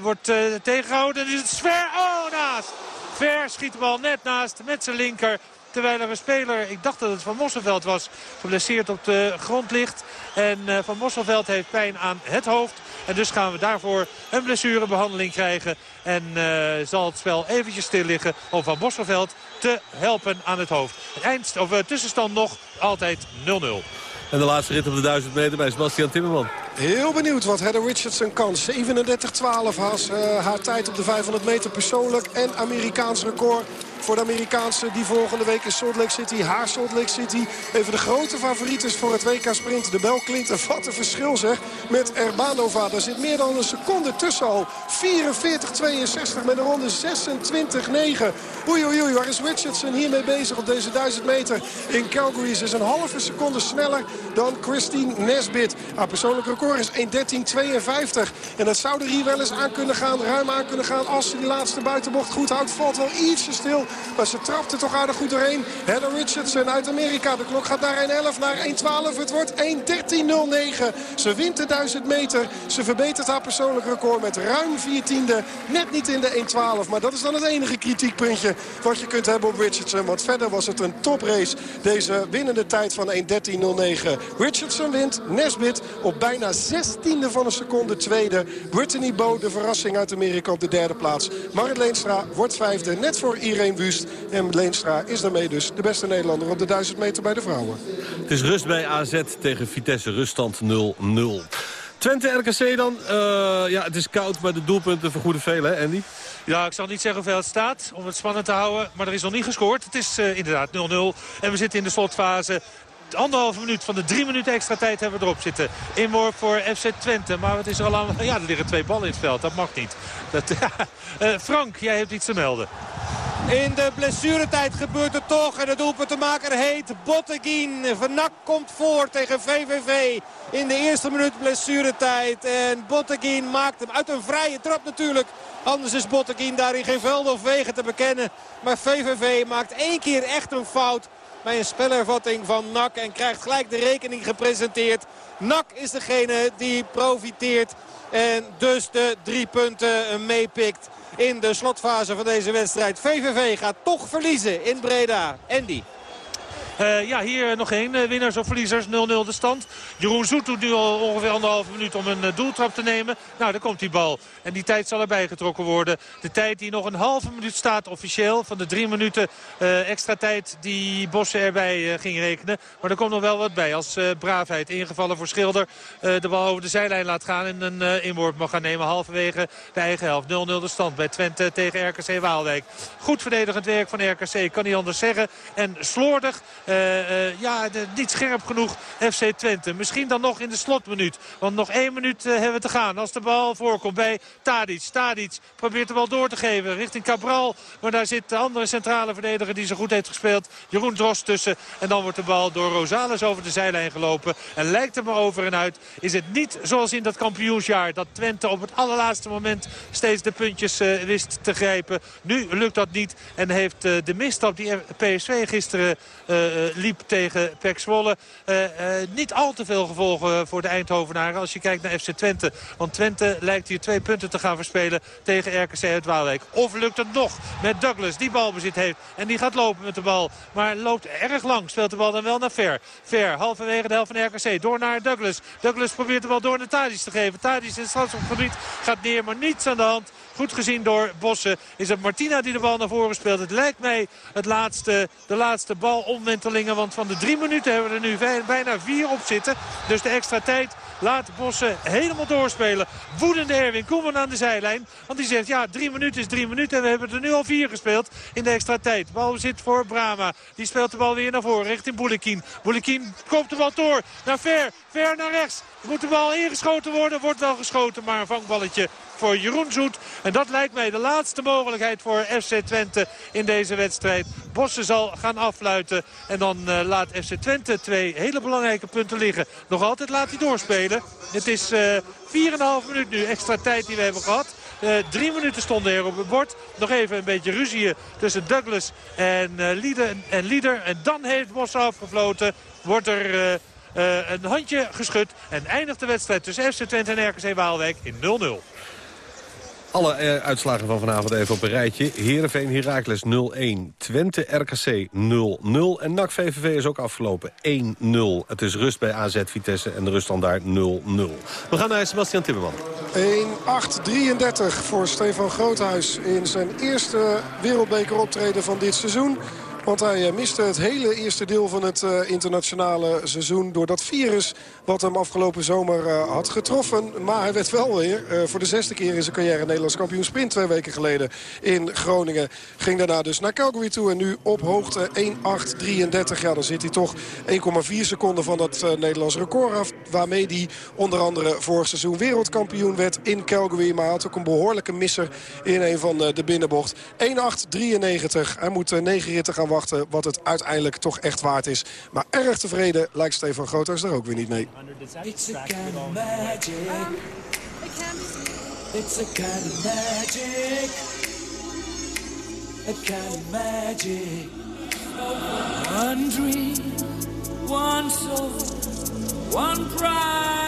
wordt tegengehouden. En is het Sver. Oh, naast. Ver schiet de bal net naast met zijn linker. Terwijl er een speler, ik dacht dat het Van Mosselveld was, geblesseerd op de grond ligt. En uh, Van Mosselveld heeft pijn aan het hoofd. En dus gaan we daarvoor een blessurebehandeling krijgen. En zal het spel eventjes stil liggen om Van Mosselveld te helpen aan het hoofd. Eind, of, uh, tussenstand nog altijd 0-0. En de laatste rit op de 1000 meter bij Sebastian Timmerman. Heel benieuwd wat Heather Richardson kan. 37-12 haast uh, haar tijd op de 500 meter persoonlijk en Amerikaans record voor de Amerikaanse die volgende week in Salt Lake City, haar Salt Lake City, even de grote favoriet is voor het WK Sprint. De bel klinkt een verschil zeg met Erbanova. Daar zit meer dan een seconde tussen al. 44-62 met een ronde 26-9. Oei oei oei, waar is Richardson hiermee bezig op deze 1000 meter in Calgary? Ze is een halve seconde sneller dan Christine Nesbit. Haar persoonlijk record is 1.13.52. En dat zou er hier wel eens aan kunnen gaan, ruim aan kunnen gaan als ze die laatste buitenbocht goed houdt. Valt wel ietsje stil. Maar ze trapte toch aardig goed doorheen. Heather Richardson uit Amerika. De klok gaat naar 1.11 naar 1.12. Het wordt 1.13.09. Ze wint de 1000 meter. Ze verbetert haar persoonlijk record met ruim 4 tiende. Net niet in de 1.12. Maar dat is dan het enige kritiekpuntje wat je kunt hebben op Richardson. Want verder was het een toprace. Deze winnende tijd van 1.13.09. Richardson wint. Nesbit op bijna 16e van een seconde tweede. Brittany Bow, de verrassing uit Amerika op de derde plaats. Marit Leenstra wordt vijfde. Net voor Irene Wust. En Leenstra is daarmee dus de beste Nederlander op de 1000 meter bij de vrouwen. Het is rust bij AZ tegen Vitesse. Ruststand 0-0. Twente RKC dan. Uh, ja, het is koud, maar de doelpunten vergoeden veel, hè Andy? Ja, ik zal niet zeggen hoeveel het staat om het spannend te houden. Maar er is nog niet gescoord. Het is uh, inderdaad 0-0. En we zitten in de slotfase. Anderhalve minuut van de drie minuten extra tijd hebben we erop zitten. Inworp voor FC Twente. Maar wat is er al aan? Ja, er liggen twee ballen in het veld. Dat mag niet. Dat, Eh, Frank, jij hebt iets te melden. In de blessuretijd gebeurt het toch. En de doelpuntenmaker heet Botteguin. Van Nak komt voor tegen VVV. In de eerste minuut blessuretijd. En Botteguin maakt hem uit een vrije trap natuurlijk. Anders is Botteguin daarin geen velden of wegen te bekennen. Maar VVV maakt één keer echt een fout bij een spelervatting van NAC. En krijgt gelijk de rekening gepresenteerd. NAC is degene die profiteert. En dus de drie punten meepikt in de slotfase van deze wedstrijd. VVV gaat toch verliezen in Breda. Andy. Uh, ja, hier nog één. Uh, winnaars of verliezers. 0-0 de stand. Jeroen Zoet doet nu al ongeveer anderhalve minuut om een uh, doeltrap te nemen. Nou, daar komt die bal. En die tijd zal erbij getrokken worden. De tijd die nog een halve minuut staat officieel. Van de drie minuten extra tijd die Bosse erbij ging rekenen. Maar er komt nog wel wat bij. Als braafheid ingevallen voor Schilder de bal over de zijlijn laat gaan. En een inworp mag gaan nemen halverwege de eigen helft. 0-0 de stand bij Twente tegen RKC Waalwijk. Goed verdedigend werk van RKC. Kan niet anders zeggen. En slordig. Uh, uh, ja, niet scherp genoeg FC Twente. Misschien dan nog in de slotminuut. Want nog één minuut uh, hebben we te gaan. Als de bal voorkomt bij Tadic. Tadic probeert de bal door te geven richting Cabral. Maar daar zit de andere centrale verdediger die zo goed heeft gespeeld. Jeroen Drost tussen. En dan wordt de bal door Rosales over de zijlijn gelopen. En lijkt er maar over en uit. Is het niet zoals in dat kampioensjaar. Dat Twente op het allerlaatste moment steeds de puntjes wist te grijpen. Nu lukt dat niet. En heeft de misstap die PSV gisteren liep tegen Pek Zwolle. Uh, uh, niet al te veel gevolgen voor de Eindhovenaren als je kijkt naar FC Twente. Want Twente lijkt hier twee punten te gaan verspelen tegen RKC uit Waalwijk. Of lukt het nog met Douglas die balbezit heeft. En die gaat lopen met de bal. Maar loopt erg lang. Speelt de bal dan wel naar Ver. Ver halverwege de helft van RKC. Door naar Douglas. Douglas probeert de bal door naar Tadic te geven. Tadic in het strafschopgebied gaat neer. Maar niets aan de hand. Goed gezien door Bossen is het Martina die de bal naar voren speelt. Het lijkt mij het laatste, de laatste balomwentelingen. Want van de drie minuten hebben we er nu bijna vier op zitten. Dus de extra tijd laat Bossen helemaal doorspelen. Woedende Erwin Koeman aan de zijlijn. Want die zegt ja drie minuten is drie minuten. En we hebben er nu al vier gespeeld in de extra tijd. Bal zit voor Brama. Die speelt de bal weer naar voren richting Boulekin. Boulekin koopt de bal door naar Ver. Ver naar rechts. Moet de bal ingeschoten worden. Wordt wel geschoten maar een vangballetje voor Jeroen Zoet. En dat lijkt mij de laatste mogelijkheid voor FC Twente in deze wedstrijd. Bossen zal gaan afluiten. En dan uh, laat FC Twente twee hele belangrijke punten liggen. Nog altijd laat hij doorspelen. Het is uh, 4,5 minuut nu extra tijd die we hebben gehad. Uh, drie minuten stonden er op het bord. Nog even een beetje ruzie tussen Douglas en, uh, Lieder, en Lieder. En dan heeft Bossen afgefloten. Wordt er... Een handje geschud. En eindigt de wedstrijd tussen FC Twente en RKC Waalwijk in 0-0. Alle uh, uitslagen van vanavond even op een rijtje. Heerenveen Heracles 0-1. Twente RKC 0-0. En NAC VVV is ook afgelopen 1-0. Het is rust bij AZ Vitesse en de ruststand daar 0-0. We gaan naar Sebastian Timmerman. 1-8-33 voor Stefan Groothuis in zijn eerste wereldbeker optreden van dit seizoen. Want hij miste het hele eerste deel van het uh, internationale seizoen... door dat virus wat hem afgelopen zomer uh, had getroffen. Maar hij werd wel weer uh, voor de zesde keer in zijn carrière Nederlands kampioen sprint... twee weken geleden in Groningen. Ging daarna dus naar Calgary toe en nu op hoogte 1.8.33. Ja, dan zit hij toch 1,4 seconden van dat Nederlands record af... waarmee hij onder andere vorig seizoen wereldkampioen werd in Calgary. Maar had ook een behoorlijke misser in een van de binnenbocht. 1.8.93. Hij moet negen ritten gaan wachten wat het uiteindelijk toch echt waard is. Maar erg tevreden lijkt Stefan Groothuis daar ook weer niet mee. It's a kind of magic. It's a magic. A kind of magic. One dream, one soul, one prize,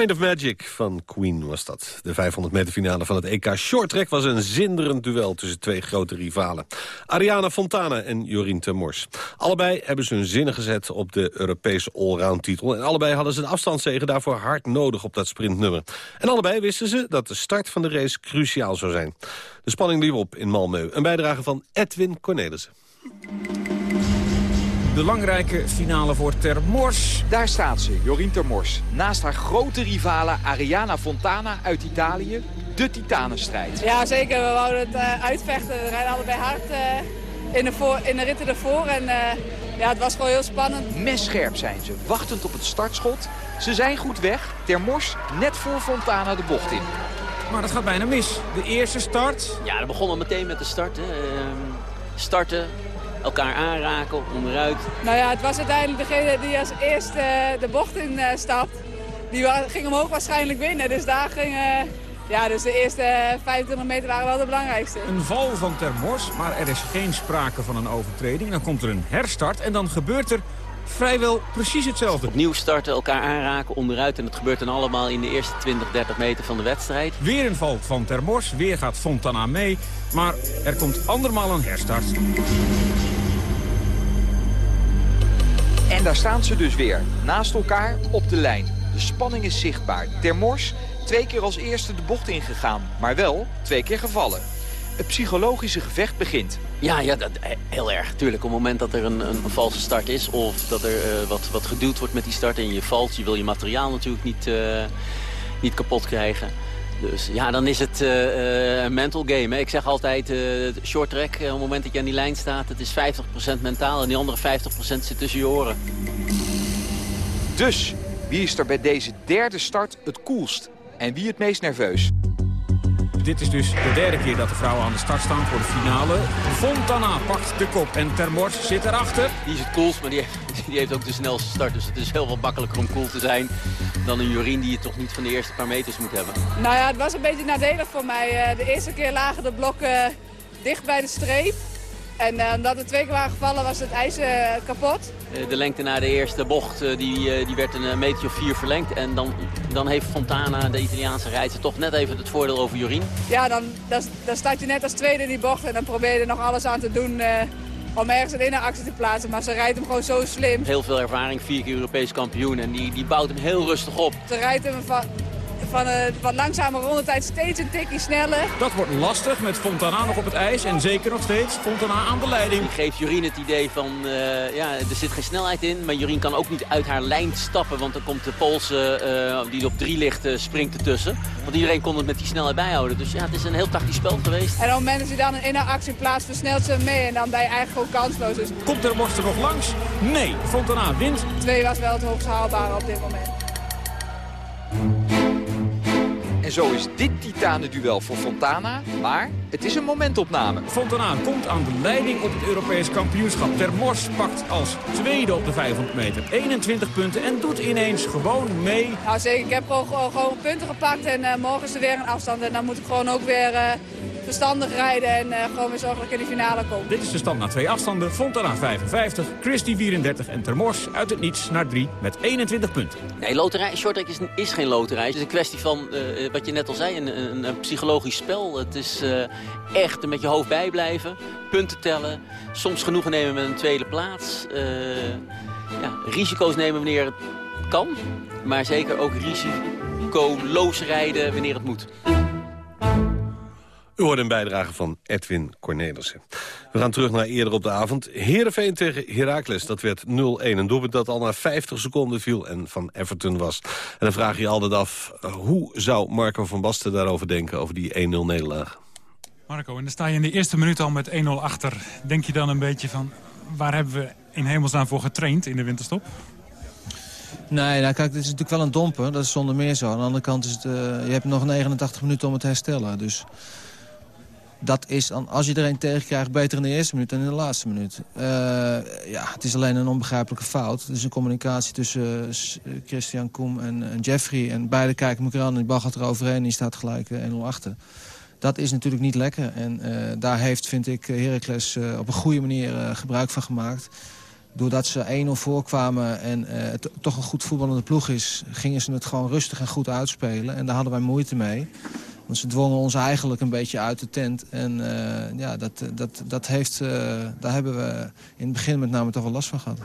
Kind of Magic van Queen was dat. De 500 meter finale van het EK Shorttrack was een zinderend duel tussen twee grote rivalen. Ariana Fontana en Jorien Termors. Allebei hebben ze hun zinnen gezet op de Europese allround titel. En allebei hadden ze de afstandszegen daarvoor hard nodig op dat sprintnummer. En allebei wisten ze dat de start van de race cruciaal zou zijn. De spanning liep op in Malmö. Een bijdrage van Edwin Cornelissen. Belangrijke finale voor Termors. Daar staat ze, Jorien Termors. Naast haar grote rivale Ariana Fontana uit Italië. De titanenstrijd. Ja, zeker. We wouden het eh, uitvechten. We rijden allebei hard eh, in, de voor, in de ritten ervoor. En eh, ja, het was gewoon heel spannend. Messcherp zijn ze, wachtend op het startschot. Ze zijn goed weg. Termors net voor Fontana de bocht in. Maar dat gaat bijna mis. De eerste start. Ja, dat begon al meteen met de start. Hè. Ehm, starten, elkaar aanraken, onderuit. Nou ja, het was uiteindelijk degene die als eerste eh, de bocht in eh, stapt. Die ging hem ook waarschijnlijk winnen. Dus daar ging... eh, ja, dus de eerste eh, 25 meter waren wel de belangrijkste. Een val van Termors, maar er is geen sprake van een overtreding. Dan komt er een herstart en dan gebeurt er vrijwel precies hetzelfde. Opnieuw starten, elkaar aanraken, onderuit. En dat gebeurt dan allemaal in de eerste 20, 30 meter van de wedstrijd. Weer een val van Termors, weer gaat Fontana mee. Maar er komt andermaal een herstart. En daar staan ze dus weer, naast elkaar op de lijn. De spanning is zichtbaar. Termors twee keer als eerste de bocht ingegaan, maar wel twee keer gevallen. Het psychologische gevecht begint. Ja, ja dat, eh, heel erg. Tuurlijk, op het moment dat er een, een, valse start is... of dat er eh, wat, wat geduwd wordt met die start en je valt... je wil je materiaal natuurlijk niet, eh, niet kapot krijgen. Dus ja, dan is het eh, eh, een mental game. Hè. Ik zeg altijd, eh, short track, eh, op het moment dat je aan die lijn staat... het is 50% mentaal en die andere 50% zit tussen je oren. Dus, wie is er bij deze derde start het koelst? En wie het meest nerveus? Dit is dus de derde keer dat de vrouwen aan de start staan voor de finale. Fontana pakt de kop en Termors zit erachter. Die is het coolst, maar die heeft, die heeft ook de snelste start. Dus het is heel wat makkelijker om cool te zijn dan een Jorien die je toch niet van de eerste paar meters moet hebben. Nou ja, het was een beetje nadelig voor mij. Eh, De eerste keer lagen de blokken dicht bij de streep. En eh, omdat er twee keer waren gevallen was het ijs eh, kapot. Eh, De lengte na de eerste bocht die, die werd een metertje of vier verlengd. En dan, dan heeft Fontana, de Italiaanse rijdster, toch net even het voordeel over Jorien. Ja, dan, dan, dan start je net als tweede in die bocht en dan probeer je er nog alles aan te doen om ergens een inactie te plaatsen. Maar ze rijdt hem gewoon zo slim. Heel veel ervaring, vier keer Europees kampioen. En die, die bouwt hem heel rustig op. Ze rijdt hem van, van een wat langzame rondetijd steeds een tikje sneller. Dat wordt lastig met Fontana nog op het ijs en zeker nog steeds Fontana aan de leiding. Die geeft Jorien het idee van, eh, ja, er zit geen snelheid in. Maar Jorien kan ook niet uit haar lijn stappen. Want dan komt de Poolse, eh, die op drie ligt, eh, springt ertussen. Want iedereen kon het met die snelheid bijhouden. Dus ja, het is een heel tactisch spel geweest. En op het moment dat hij dan een inactie plaatst, versnelt ze hem mee. En dan ben je eigenlijk gewoon kansloos. Dus Komt er nog langs? Nee, Fontana wint. twee was wel het hoogst haalbare op dit moment. En zo is dit titanenduel voor Fontana, maar het is een momentopname. Fontana komt aan de leiding op het Europees kampioenschap. Termors pakt als tweede op de 500 meter 21 punten en doet ineens gewoon mee. Nou zeker, ik heb gewoon, gewoon, gewoon punten gepakt en eh, morgen is er weer een afstand. En dan moet ik gewoon ook weer eh, verstandig rijden en eh, gewoon weer zorgen dat ik in de finale kom. Dit is de stand na twee afstanden. Fontana 55, Christie 34 en Termors uit het niets naar 3 met 21 punten. Nee, loterij, shorttrack is, is geen loterij. Het is een kwestie van, eh, wat je net al zei, een, een, een psychologisch spel. Het is eh, echt met je hoofd bijblijven, punten tellen, soms genoegen nemen met een tweede plaats. eh, ja, risico's nemen wanneer het kan, maar zeker ook risicoloos rijden wanneer het moet. U hoort een bijdrage van Edwin Cornelissen. We gaan terug naar eerder op de avond. Heerenveen tegen Heracles, dat werd 0-1. Een doelpunt dat al na 50 seconden viel en van Everton was. En dan vraag je je altijd af, eh, hoe zou Marco van Basten daarover denken... over die 1-0 nederlaag? Marco, en dan sta je in de eerste minuut al met 1-0 achter. Denk je dan een beetje van, waar hebben we in hemelsnaam voor getraind in de winterstop? Nee, nou kijk, dit is natuurlijk wel een domper. Dat is zonder meer zo. Aan de andere kant is het, eh, je hebt nog 89 minuten om het te herstellen. Dus dat is, dan, als je er een tegen krijgt, beter in de eerste minuut dan in de laatste minuut. Eh, ja, het is alleen een onbegrijpelijke fout. Het is een communicatie tussen eh, eh, Christian Koem en, en Jeffrey. En beide kijken elkaar aan en die bal gaat er overheen en die staat gelijk eh, 1-0 achter. Dat is natuurlijk niet lekker. En eh, daar heeft, vind ik, Heracles eh, op een goede manier eh, gebruik van gemaakt. Doordat ze 1-0 voorkwamen en eh, het toch een goed voetballende ploeg is... gingen ze het gewoon rustig en goed uitspelen. En daar hadden wij moeite mee. Want ze dwongen ons eigenlijk een beetje uit de tent. En eh, ja, dat, dat, dat heeft, eh, daar hebben we in het begin met name toch wel last van gehad.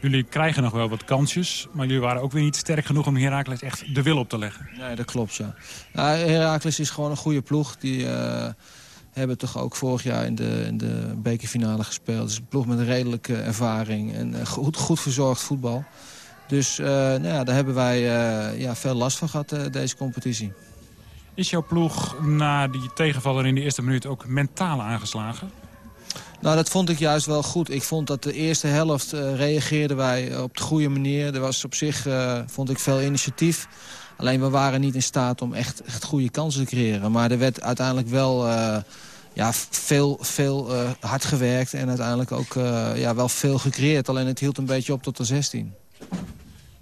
Jullie krijgen nog wel wat kansjes, maar jullie waren ook weer niet sterk genoeg om Heracles echt de wil op te leggen. Nee, dat klopt, ja. ja Heracles is gewoon een goede ploeg. Die eh, hebben toch ook vorig jaar in de, in de bekerfinale gespeeld. Het is een ploeg met een redelijke ervaring en goed, goed verzorgd voetbal. Dus nou ja, daar hebben wij ja, veel last van gehad, eh, deze competitie. Is jouw ploeg na die tegenvaller in de eerste minuut ook mentaal aangeslagen? Nou, dat vond ik juist wel goed. Ik vond dat de eerste helft eh, reageerden wij op de goede manier. Er was op zich, eh, vond ik, veel initiatief. Alleen we waren niet in staat om echt, echt goede kansen te creëren. Maar er werd uiteindelijk wel eh, ja, veel, veel eh, hard gewerkt. En uiteindelijk ook eh, ja, wel veel gecreëerd. Alleen het hield een beetje op tot de 16.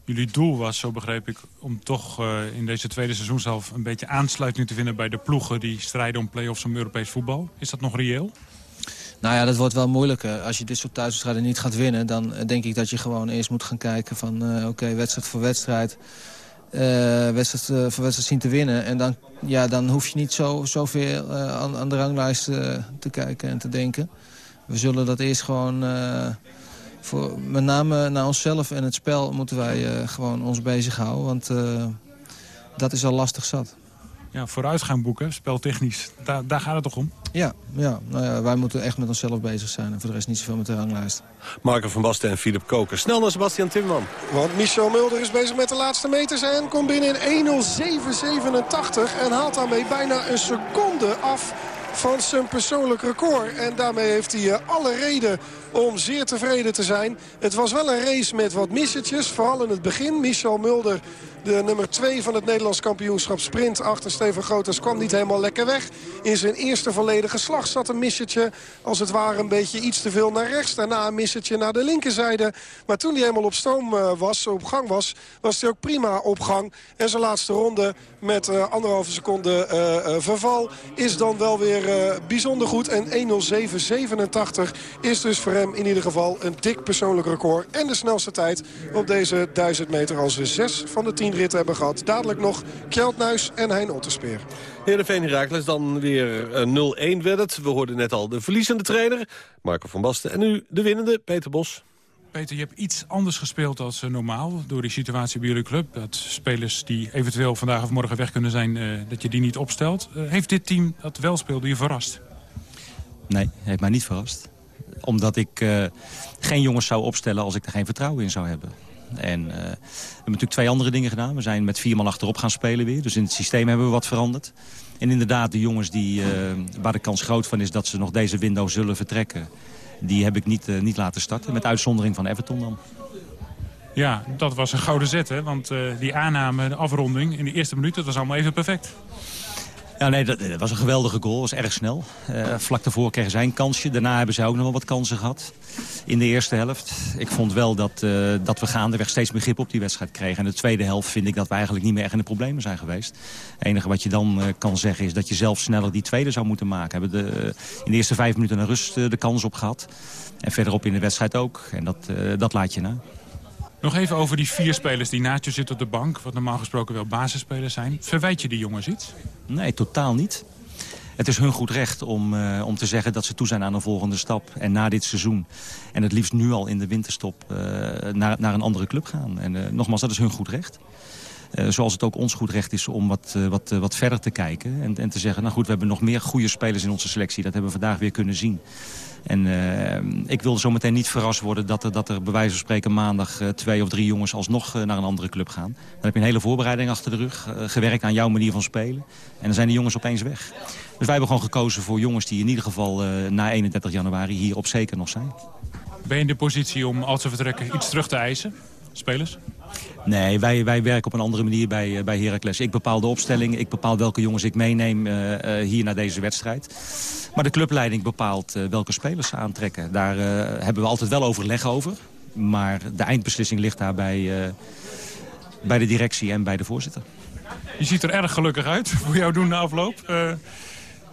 Jullie doel was, zo begreep ik, om toch eh, in deze tweede seizoenshelft... een beetje aansluiting te vinden bij de ploegen die strijden om play-offs om Europees voetbal. Is dat nog reëel? Nou ja, dat wordt wel moeilijker. Als je dit soort thuiswedstrijden niet gaat winnen... dan eh, denk ik dat je gewoon eerst moet gaan kijken van... eh, oké, wedstrijd voor wedstrijd. eh, wedstrijd voor wedstrijd zien te winnen. En dan, ja, dan hoef je niet zo, zoveel aan, aan de ranglijst te kijken en te denken. We zullen dat eerst gewoon... voor, met name naar onszelf en het spel moeten wij eh, gewoon ons bezighouden. Want eh, dat is al lastig zat. Ja, vooruitgang boeken, speltechnisch, daar, daar gaat het toch om? Ja, ja, nou ja, wij moeten echt met onszelf bezig zijn. En voor de rest niet zoveel met de ranglijst. Marco van Basten en Philip Koker. Snel naar Sebastian Timmerman. Want Michel Mulder is bezig met de laatste meters en komt binnen in 1.07.87 en haalt daarmee bijna een seconde af van zijn persoonlijk record. En daarmee heeft hij eh, alle reden om zeer tevreden te zijn. Het was wel een race met wat missetjes, vooral in het begin. Michel Mulder, de nummer 2 van het Nederlands kampioenschap sprint... achter Steven Groters, kwam niet helemaal lekker weg. In zijn eerste volledige slag zat een missetje, als het ware een beetje iets te veel naar rechts. Daarna een missetje naar de linkerzijde. Maar toen hij helemaal op stoom eh, was, op gang was, was hij ook prima op gang. En zijn laatste ronde met eh, anderhalve seconde eh, verval is dan wel weer bijzonder goed. En 1.07.87 is dus voor hem in ieder geval een dik persoonlijk record. En de snelste tijd op deze 1000 meter als we zes van de 10 ritten hebben gehad. Dadelijk nog Kjeld Nuis en Hein Otterspeer. Heerenveen Heracles dan weer eh, 0-1 werd het. We hoorden net al de verliezende trainer, Marco van Basten. En nu de winnende, Peter Bos. Peter, je hebt iets anders gespeeld als eh, normaal door die situatie bij jullie club. Dat spelers die eventueel vandaag of morgen weg kunnen zijn, eh, dat je die niet opstelt. Eh, heeft dit team dat wel speelde je verrast? Nee, heeft mij niet verrast. Omdat ik eh, geen jongens zou opstellen als ik er geen vertrouwen in zou hebben. En eh, we hebben natuurlijk twee andere dingen gedaan. We zijn met vier man achterop gaan spelen weer. Dus in het systeem hebben we wat veranderd. En inderdaad, de jongens die, eh, waar de kans groot van is dat ze nog deze window zullen vertrekken... die heb ik niet, niet laten starten. Met uitzondering van Everton dan. Ja, dat was een gouden zet, hè? Want die aanname, de afronding in de eerste minuut, dat was allemaal even perfect. Ja, nee, dat, was een geweldige goal. was erg snel. Eh, vlak daarvoor kregen zij een kansje. Daarna hebben zij ook nog wel wat kansen gehad in de eerste helft. Ik vond wel dat, eh, dat we gaandeweg steeds meer grip op die wedstrijd kregen. En de tweede helft vind ik dat we eigenlijk niet meer echt in de problemen zijn geweest. Het enige wat je dan eh, kan zeggen is dat je zelf sneller die tweede zou moeten maken. We hebben de, in de eerste vijf minuten naar rust de kans op gehad. En verderop in de wedstrijd ook. En dat, dat laat je na. Nog even over die vier spelers die naast je zitten op de bank... wat normaal gesproken wel basisspelers zijn. Verwijt je die jongens iets? Nee, totaal niet. Het is hun goed recht om, eh, om te zeggen dat ze toe zijn aan een volgende stap. En na dit seizoen, en het liefst nu al in de winterstop, eh, naar, naar een andere club gaan. En eh, nogmaals, dat is hun goed recht. Eh, zoals het ook ons goed recht is om wat, eh, wat, eh, wat verder te kijken. En, en te zeggen, nou goed, we hebben nog meer goede spelers in onze selectie. Dat hebben we vandaag weer kunnen zien. En eh, ik wil zo meteen niet verrast worden dat er, dat er bij wijze van spreken maandag twee of drie jongens alsnog naar een andere club gaan. Dan heb je een hele voorbereiding achter de rug, gewerkt aan jouw manier van spelen. En dan zijn die jongens opeens weg. Dus wij hebben gewoon gekozen voor jongens die in ieder geval na 31 januari hier op zeker nog zijn. Ben je in de positie om, als ze vertrekken, iets terug te eisen? Spelers? Nee, wij, wij werken op een andere manier bij, eh, bij Heracles. Ik bepaal de opstelling, ik bepaal welke jongens ik meeneem eh, eh, hier naar deze wedstrijd. Maar de clubleiding bepaalt welke spelers ze aantrekken. Daar hebben we altijd wel overleg over. Maar de eindbeslissing ligt daar bij, bij de directie en bij de voorzitter. Je ziet er erg gelukkig uit voor jou doen na afloop.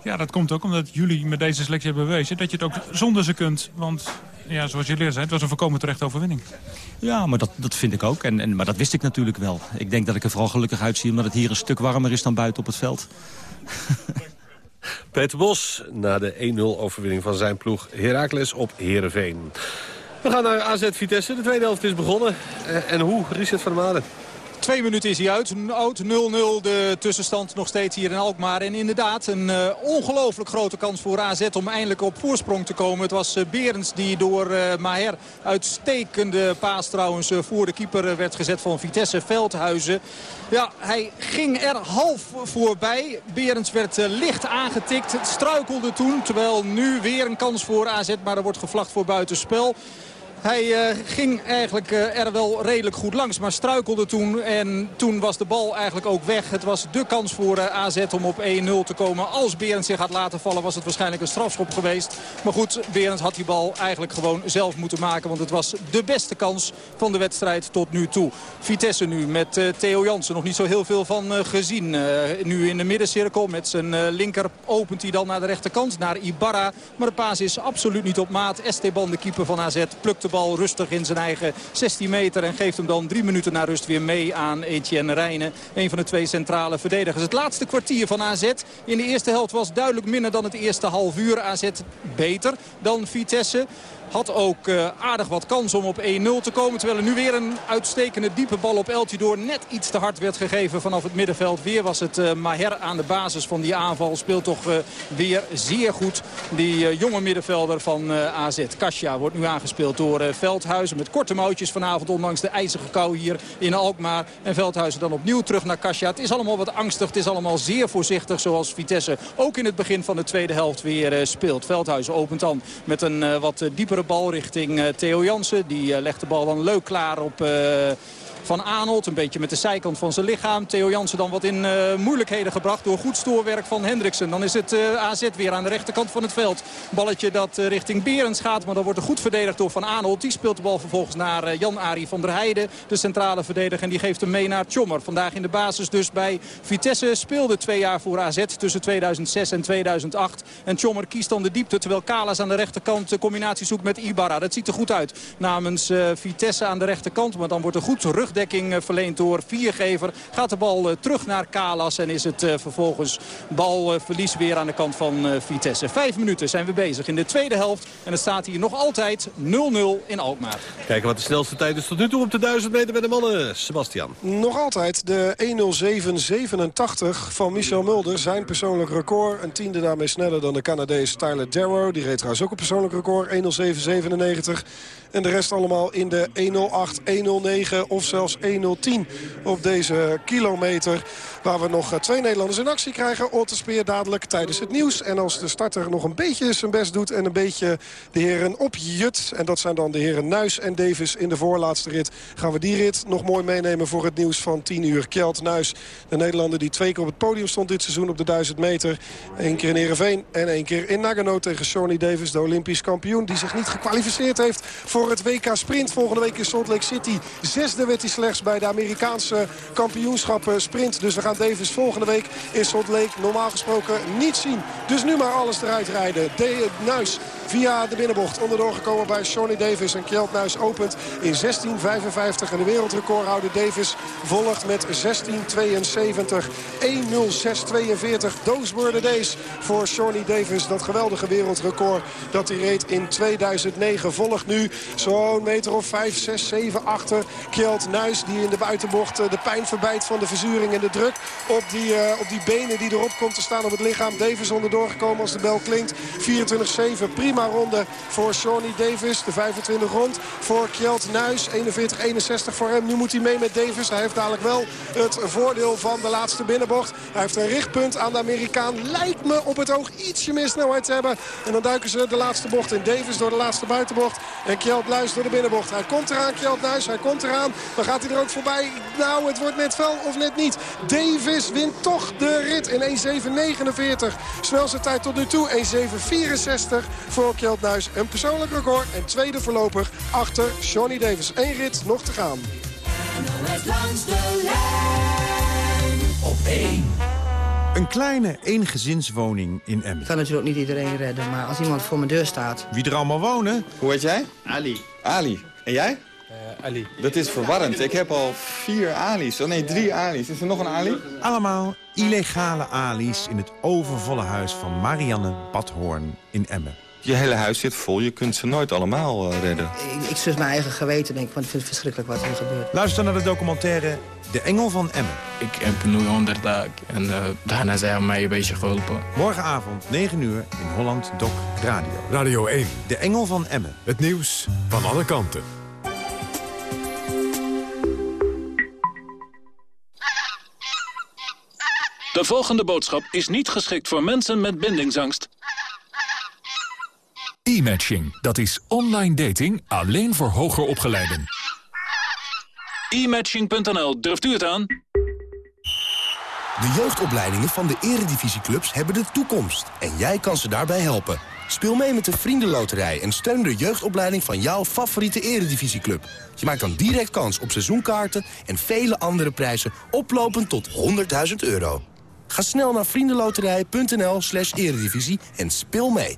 Ja, dat komt ook omdat jullie met deze selectie hebben bewezen... dat je het ook zonder ze kunt. Want ja, zoals jullie zei, het was een voorkomen terechte overwinning. Ja, maar dat, dat vind ik ook. En, en, maar dat wist ik natuurlijk wel. Ik denk dat ik er vooral gelukkig uitzie omdat het hier een stuk warmer is dan buiten op het veld. Peter Bos na de 1-0-overwinning van zijn ploeg Heracles op Heerenveen. We gaan naar AZ Vitesse. De tweede helft is begonnen. Eh, En hoe? Richard van der Maden. Twee minuten is hij uit. Oud 0-0 de tussenstand nog steeds hier in Alkmaar. En inderdaad een uh, ongelooflijk grote kans voor AZ om eindelijk op voorsprong te komen. Het was uh, Berends die door uh, Maher uitstekende paas trouwens voor de keeper werd gezet van Vitesse Veldhuizen. Ja, hij ging er half voorbij. Berends werd licht aangetikt. Struikelde toen, terwijl nu weer een kans voor AZ. Maar er wordt gevlacht voor buitenspel. Hij uh, ging eigenlijk uh, er wel redelijk goed langs, maar struikelde toen. En toen was de bal eigenlijk ook weg. Het was de kans voor uh, AZ om op 1-0 te komen. Als Berends zich had laten vallen was het waarschijnlijk een strafschop geweest. Maar goed, Berends had die bal eigenlijk gewoon zelf moeten maken. Want het was de beste kans van de wedstrijd tot nu toe. Vitesse nu met Theo Jansen. Nog niet zo heel veel van gezien. nu in de middencirkel met zijn linker opent hij dan naar de rechterkant. Naar Ibarra. Maar de paas is absoluut niet op maat. Esteban, de keeper van AZ, plukt de bal rustig in zijn eigen 16 meter. En geeft hem dan drie minuten na rust weer mee aan Etienne Rijnen. Een van de twee centrale verdedigers. Het laatste kwartier van AZ in de eerste helft was duidelijk minder dan het eerste half uur. AZ beter dan Vitesse. Had ook uh, aardig wat kans om op 1-0 te komen. Terwijl er nu weer een uitstekende diepe bal op Eltidoor net iets te hard werd gegeven vanaf het middenveld. Weer was het uh, Maher aan de basis van die aanval. Speelt toch uh, weer zeer goed. Die jonge middenvelder van AZ. Kasia wordt nu aangespeeld door Veldhuizen. Met korte mouwtjes vanavond ondanks de ijzige kou hier in Alkmaar. En Veldhuizen dan opnieuw terug naar Kasia. Het is allemaal wat angstig. Het is allemaal zeer voorzichtig zoals Vitesse ook in het begin van de tweede helft weer speelt. Veldhuizen opent dan met een wat diepere bal richting uh, Theo Jansen. Die uh, legt de bal dan leuk klaar op... Van Arnold. Een beetje met de zijkant van zijn lichaam. Theo Jansen dan wat in uh, moeilijkheden gebracht door goed stoorwerk van Hendriksen. Dan is het uh, AZ weer aan de rechterkant van het veld. Balletje dat uh, richting Berends gaat. Maar dan wordt er goed verdedigd door Van Arnold. Die speelt de bal vervolgens naar Jan-Ari van der Heijden. De centrale verdediger. En die geeft hem mee naar Tjommer. Vandaag in de basis dus bij Vitesse. Speelde twee jaar voor AZ tussen 2006 en 2008. En Tjommer kiest dan de diepte. Terwijl Kalas aan de rechterkant de combinatie zoekt met Ibarra. Dat ziet er goed uit namens Vitesse aan de rechterkant. Maar dan wordt er goed rug dekking verleend door viergever. Gaat de bal terug naar Kalas en is het vervolgens balverlies weer aan de kant van Vitesse. Vijf minuten zijn we bezig in de tweede helft. En het staat hier nog altijd 0-0 in Alkmaar. Kijken wat de snelste tijd is tot nu toe op de 1000 meter bij de mannen. Sebastian. Nog altijd de 1.07.87 van Michel Mulder. Zijn persoonlijk record. Een tiende daarmee sneller dan de Canadees Tyler Darrow. Die reed trouwens ook een persoonlijk record. 1.07.97. En de rest allemaal in de 108, 109 of zelfs 110 op deze kilometer. Waar we nog twee Nederlanders in actie krijgen. Otterspeer dadelijk tijdens het nieuws. En als de starter nog een beetje zijn best doet en een beetje de heren opjut. En dat zijn dan de heren Nuis en Davis in de voorlaatste rit. Gaan we die rit nog mooi meenemen voor het nieuws van 10 uur. Kjeld Nuis, de Nederlander die twee keer op het podium stond dit seizoen op de 1000 meter. Eén keer in Ereveen en één keer in Nagano tegen Shawnee Davis, de Olympisch kampioen. Die zich niet gekwalificeerd heeft voor het WK Sprint. Volgende week in Salt Lake City. Zesde werd hij slechts bij de Amerikaanse kampioenschappen sprint. Dus we gaan Davis volgende week in Salt normaal gesproken niet zien. Dus nu maar alles eruit rijden. De Nuis via de binnenbocht. Onderdoor gekomen bij Shawnee Davis. En Kjeld Nuis opent in 16.55. En de wereldrecordhouder Davis volgt met 16.72. 1.06.42. Those were voor Shawnee Davis. Dat geweldige wereldrecord dat hij reed in 2009. Volgt nu zo'n meter of 5, 6, 7 achter Kjeld Nuis. Die in de buitenbocht eh, de pijn verbijt van de verzuring en de druk op die, uh, op die benen die erop komt te staan op het lichaam. Davis onderdoor gekomen als de bel klinkt. 24-7, prima ronde voor Shawnee Davis. De 25 rond voor Kjeld Nuis. 41-61 voor hem. Nu moet hij mee met Davis. Hij heeft dadelijk wel het voordeel van de laatste binnenbocht. Hij heeft een richtpunt aan de Amerikaan. Lijkt me op het oog ietsje meer snelheid te hebben. En dan duiken ze de laatste bocht in. Davis door de laatste buitenbocht. En Kjeld Nuis door de binnenbocht. Hij komt eraan, Kjeld Nuis. Hij komt eraan. Dan gaat hij er ook voorbij. Nou, het wordt net fel of net niet. Davis wint toch de rit in 1.749. Snelste tijd tot nu toe 1.764 voor Kjeld Nuis. Een persoonlijk record en tweede voorlopig achter Johnny Davis. Eén rit nog te gaan. langs de lijn op één. Een kleine eengezinswoning in Emmen. Ik kan natuurlijk niet iedereen redden, maar als iemand voor mijn deur staat... Wie er allemaal wonen? Hoe heet jij? Ali. Ali. En jij? Ali. Dat is verwarrend. Ik heb al vier Ali's. Oh nee, drie Ali's. Is er nog een Ali? Allemaal illegale ali's in het overvolle huis van Marianne Badhoorn in Emmen. Je hele huis zit vol. Je kunt ze nooit allemaal uh, redden. Ik, ik zus mijn eigen geweten, denk ik, want ik vind het verschrikkelijk wat hier gebeurt. Luister naar de documentaire De Engel van Emmen. Ik heb nu onderdak en uh, daarna zijn ze mij een beetje geholpen. Morgenavond, 9 uur, in Holland Doc Radio. Radio 1. De Engel van Emmen. Het nieuws van alle kanten. De volgende boodschap is niet geschikt voor mensen met bindingsangst. E-matching, dat is online dating alleen voor hoger opgeleiden. E-matching.nl, durft u het aan? De jeugdopleidingen van de eredivisieclubs hebben de toekomst. En jij kan ze daarbij helpen. Speel mee met de Vriendenloterij en steun de jeugdopleiding van jouw favoriete eredivisieclub. Je maakt dan direct kans op seizoenkaarten en vele andere prijzen oplopend tot 100.000 euro. Ga snel naar vriendenloterij.nl slash eredivisie en speel mee.